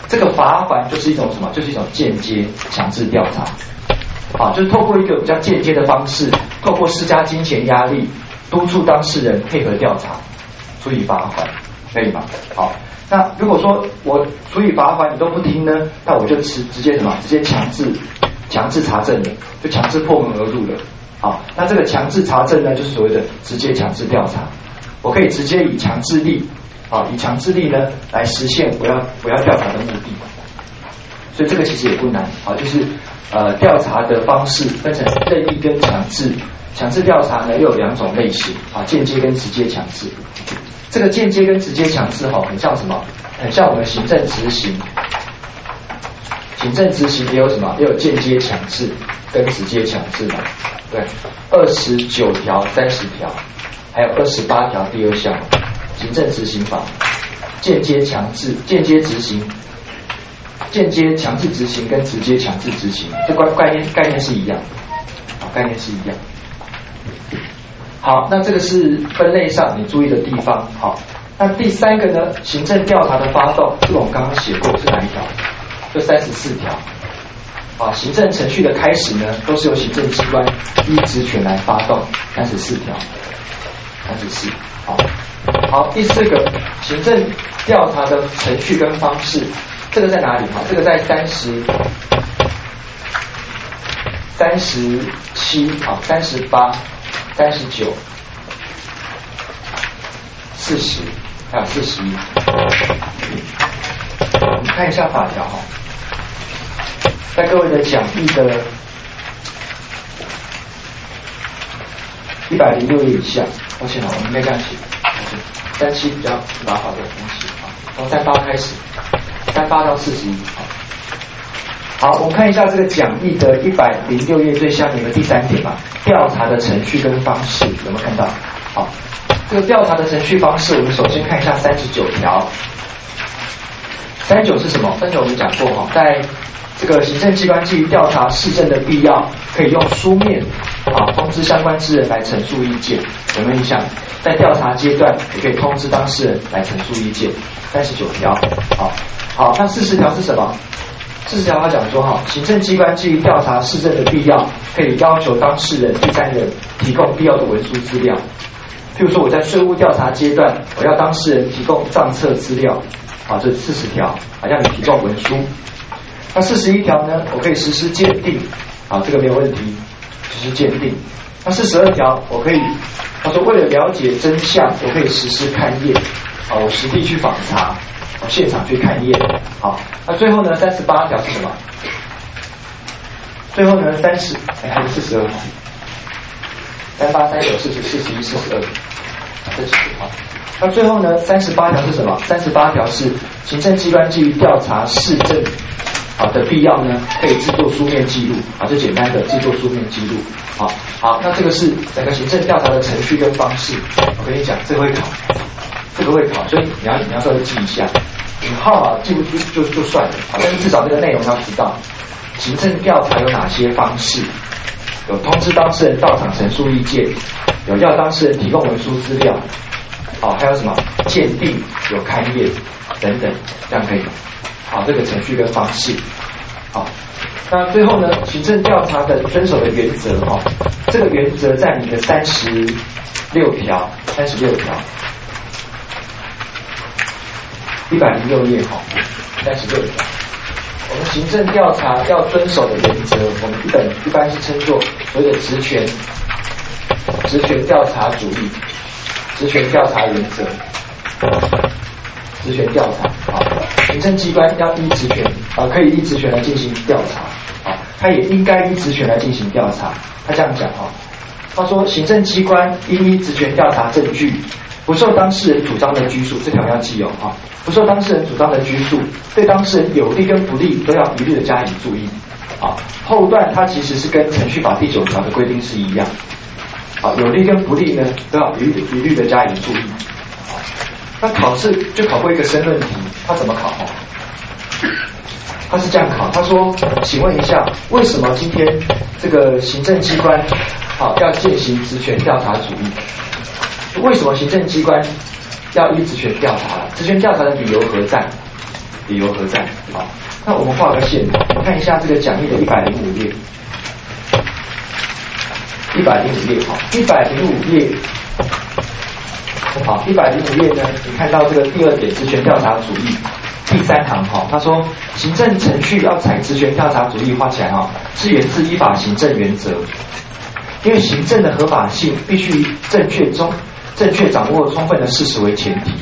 这个罚款就是一种什么？就是一种间接强制调查。啊，就是透过一个比较间接的方式，透过施加金钱压力，督促当事人配合调查，处以罚款，可以吗？好，那如果说我处以罚款你都不听呢，那我就直直接什么？直接强制强制查证了，就强制破门而入了。好，那这个强制查证呢，就是所谓的直接强制调查，我可以直接以强制力，啊，以强制力呢来实现我要我要调查的目的。所以这个其实也不难，啊，就是。呃，调查的方式分成任意跟强制。强制调查呢，又有两种类型啊，间接跟直接强制。这个间接跟直接强制哈，很像什么？很像我们行政执行。行政执行也有什么？也有间接强制跟直接强制嘛？对，二十九条、三十条，还有二十八条第二项行政执行法，间接强制、间接执行。间接强制执行跟直接强制执行，这关概念概念是一样的，啊，概念是一样。好，那这个是分类上你注意的地方。好，那第三个呢？行政调查的发动，这个我们刚刚写过是哪一条？就三十四条。啊，行政程序的开始呢，都是由行政机关依职权来发动。三十四条，三十四。好，好，第四个，行政调查的程序跟方式。这个在哪里？哈，这个在三十、三十七、啊，三十八、三十九、四十，还有四十一。我们看一下法条哈，在各位的讲义的一百零六页以下。抱歉啊，我们应该这样写，三七比较麻烦的东西啊，从三八开始。三八到四十一啊，好，我们看一下这个讲义的一百零六页最下面的第三点吧。调查的程序跟方式有没有看到？好，这个调查的程序方式，我们首先看一下三十九条。三九是什么？三九我们讲过哈，在这个行政机关基于调查市政的必要，可以用书面啊通知相关之人来陈述意见。有没有印象？在调查阶段也可以通知当事人来陈述意见。三十九条，好，好，那四十条是什么？四十条他讲说哈，行政机关基于调查市政的必要，可以要求当事人第三人提供必要的文书资料。譬如说我在税务调查阶段，我要当事人提供账册资料，好，这四十条，好，让你提供文书。那四十一条呢？我可以实施鉴定，好，这个没有问题，实施鉴定。那四十二条，我可以，他说为了了解真相，我可以实施勘验，好，我实地去访查，现场去看一眼，好。那最后呢？三十八条是什么？最后呢？三十，哎，还有四十二条，三八、三九、四十、四十一、四十二，这几条。那最后呢？三十八条是什么？三十八条是行政机关基于调查市政。好的必要呢，可以制作书面记录啊，就简单的制作书面记录。好，好，那这个是整个行政调查的程序跟方式。我跟你讲，这个会考，这个会考，所以你要你要稍微记一下。你号码记不住就就算了，但是至少这个内容要知道。行政调查有哪些方式？有通知当事人到场陈述意见，有要当事人提供文书资料，好，还有什么鉴定、有勘验等等，这样可以。好，这个程序跟方式，好，那最后呢，行政调查的遵守的原则哈，这个原则在你的三十六条，三十六条，一百零六页哈，三十六条，我们行政调查要遵守的原则，我们一本一般是称作所谓的职权，职权调查主义，职权调查原则。职权调查啊，行政机关要依职权啊，可以依职权来进行调查啊，他也应该依职权来进行调查。他这样讲哈，他说行政机关应依职权调查证据，不受当事人主张的拘束，这条要记哦哈，不受当事人主张的拘束，对当事人有利跟不利都要一律的加以注意啊。后段它其实是跟程序法第九条的规定是一样，啊，有利跟不利呢都要一律一律的加以注意。啊那考试就考过一个申论题，他怎么考？他是这样考，他说：“请问一下，为什么今天这个行政机关好要进行职权调查主义？为什么行政机关要依职权调查了？职权调查的理由何在？理由何在？好，那我们画个线，看一下这个讲义的一百零五页，一百零五页，好，一百零五页。”好，一百零五页呢，你看到这个第二点，职权调查主义，第三行哈，他说行政程序要采职权调查主义，画起来哈，是源自依法行政原则，因为行政的合法性必须正确中正确掌握充分的事实为前提，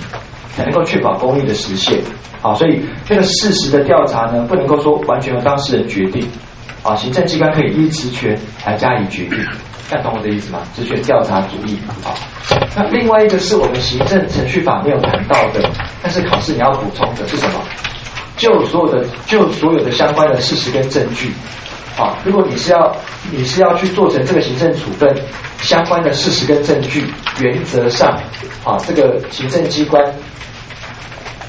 才能够确保公益的实现。好，所以这个事实的调查呢，不能够说完全由当事人决定，啊，行政机关可以依职权来加以决定。看懂我的意思吗？职权调查主义好，那另外一个是我们行政程序法没有谈到的，但是考试你要补充的是什么？就所有的就所有的相关的事实跟证据，啊，如果你是要你是要去做成这个行政处分相关的事实跟证据，原则上，啊，这个行政机关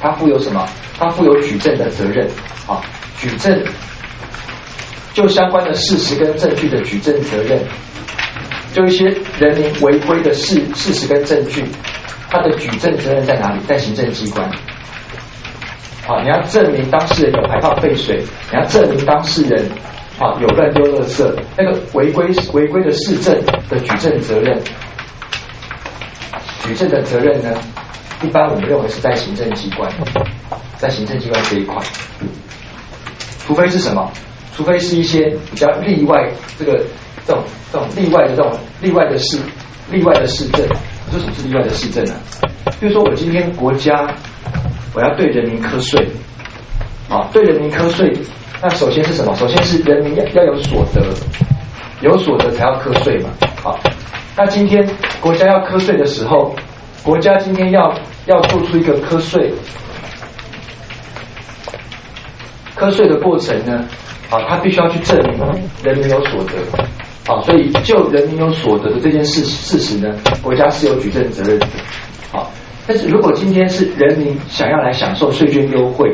它负有什么？它负有举证的责任，啊，举证就相关的事实跟证据的举证责任。就一些人民违规的事事实跟证据，他的举证责任在哪里？在行政机关。好，你要证明当事人有排放废水，你要证明当事人啊有乱丢垃圾，那个违规违规的市政的举证责任，举证的责任呢，一般我们认为是在行政机关，在行政机关这一块，除非是什么？除非是一些比较例外这个。这种这种例外的这种例外的市例外的市政，这什么是例外的市政呢？比如说我今天国家我要对人民课税，啊，对人民课税，那首先是什么？首先是人民要要有所得，有所得才要课税嘛。好，那今天国家要课税的时候，国家今天要要做出一个课税课税的过程呢，啊，他必须要去证明人民有所得。好，所以就人民有所得的这件事事实呢，国家是有举证责任的。好，但是如果今天是人民想要来享受税捐优惠，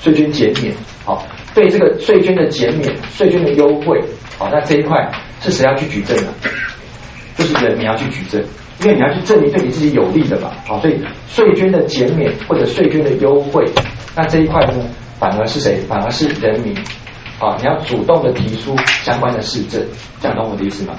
税捐减免，好，对这个税捐的减免、税捐的优惠，好，那这一块是谁要去举证呢？就是人民要去举证，因为你要去证明对你自己有利的嘛，好，所以税捐的减免或者税捐的优惠，那这一块呢，反而是谁？反而是人民，啊，你要主动的提出相关的市政，这样懂我的意思吗？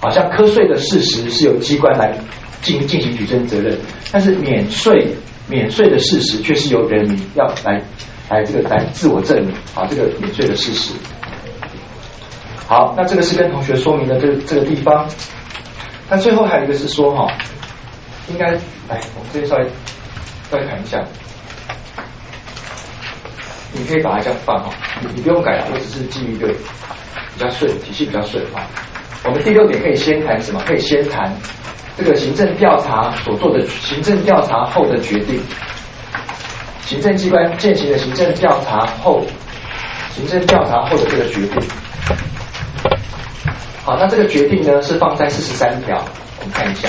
好像科税的事实是由机关来进进行举证责任，但是免税免税的事实却是由人民要来。来，这个来自我证明啊，这个免税的事实。好，那这个是跟同学说明的这这个地方。那最后还有一个是说哈，应该来，我们这边稍微稍微看一下。你可以把它这样放哈，你你不用改了，我只是基于一个比较顺体系比较顺啊。我们第六点可以先谈什么？可以先谈这个行政调查所做的行政调查后的决定。行政机关进行的行政调查后，行政调查后的这个决定，好，那这个决定呢是放在四十三条，我们看一下，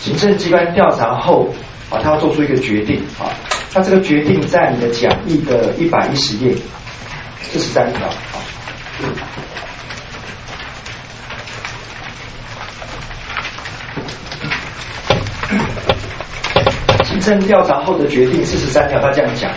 行政机关调查后，啊，他要做出一个决定，啊，那这个决定在你的讲义的一百一十页，四十三条，啊。行政调查后的决定四十三条，他这样讲，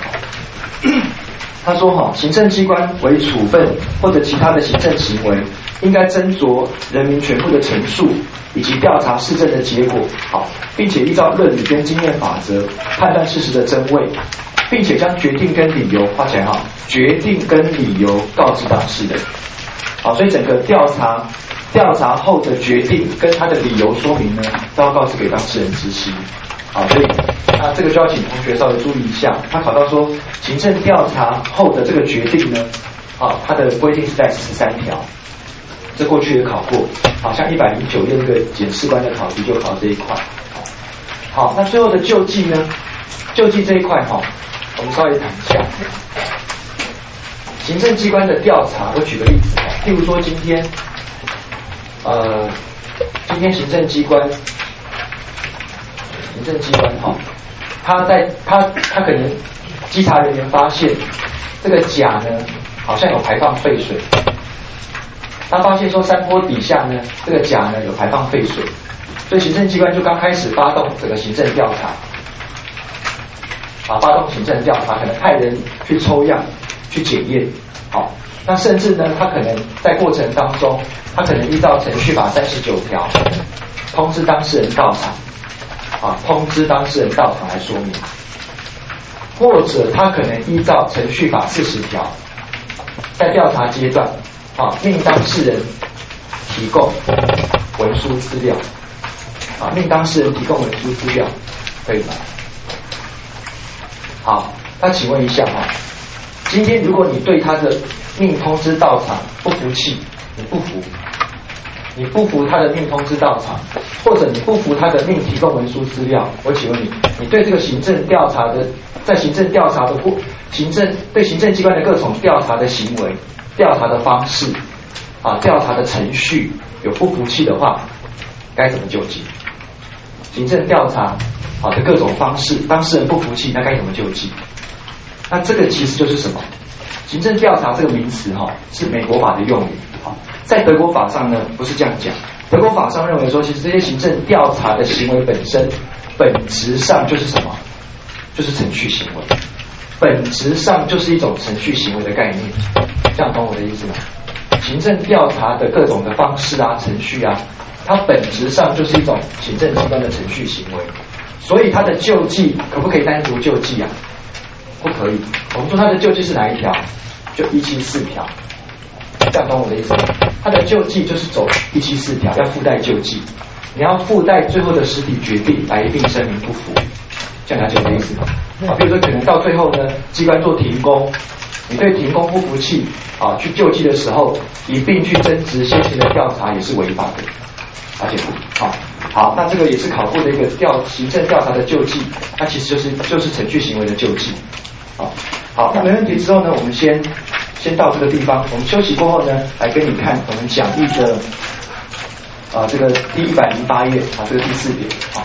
他说哈，行政机关为处分或者其他的行政行为，应该斟酌人民全部的陈述以及调查事证的结果，好，并且依照论理跟经验法则判断事实的真伪，并且将决定跟理由画起来哈，决定跟理由告知当事人，好，所以整个调查调查后的决定跟他的理由说明呢，都要告知给当事人知悉。好，所以那这个就要请同学稍微注意一下。他考到说，行政调查后的这个决定呢，啊，它的规定是在十三条。这过去也考过，好像一百零九页那个检视官的考题就考这一块。好，那最后的救济呢？救济这一块哈，我们稍微谈一下。行政机关的调查，我举个例子哈，譬如说今天，呃，今天行政机关。行政机关哈，他在他他可能稽查人员发现这个甲呢好像有排放废水，他发现说山坡底下呢这个甲呢有排放废水，所以行政机关就刚开始发动这个行政调查，啊发动行政调查，可能派人去抽样去检验，好，那甚至呢他可能在过程当中，他可能依照程序法三十九条通知当事人到场。啊，通知当事人到场来说明，或者他可能依照程序法四十条，在调查阶段，啊，命当事人提供文书资料，啊，命当事人提供文书资料，可以吗？好，那请问一下哈，今天如果你对他的命通知到场不服气，你不服？你不服他的命通知到场，或者你不服他的命提供文书资料，我请问你，你对这个行政调查的，在行政调查的过，行政对行政机关的各种调查的行为、调查的方式啊、调查的程序有不服气的话，该怎么救济？行政调查好的各种方式，当事人不服气，那该怎么救济？那这个其实就是什么？行政调查这个名词哈，是美国法的用语。在德国法上呢，不是这样讲。德国法上认为说，其实这些行政调查的行为本身，本质上就是什么？就是程序行为，本质上就是一种程序行为的概念。这样懂我的意思吗？行政调查的各种的方式啊、程序啊，它本质上就是一种行政机关的程序行为。所以它的救济可不可以单独救济啊？不可以。我们说它的救济是哪一条？就一七四条。这样懂我的意思？吗？他的救济就是走第七四条，要附带救济，你要附带最后的实体决定来一并声明不服，这样了解我的意思吗？啊，比如说可能到最后呢，机关做停工，你对停工不服气啊，去救济的时候一并去争执先前的调查也是违法的，而且不好，好，那这个也是考过的一个调行政调查的救济，那其实就是就是程序行为的救济，好，好，那没问题之后呢，我们先。先到这个地方，我们休息过后呢，来跟你看我们讲义的啊这个第一百零八页啊这个第四点啊。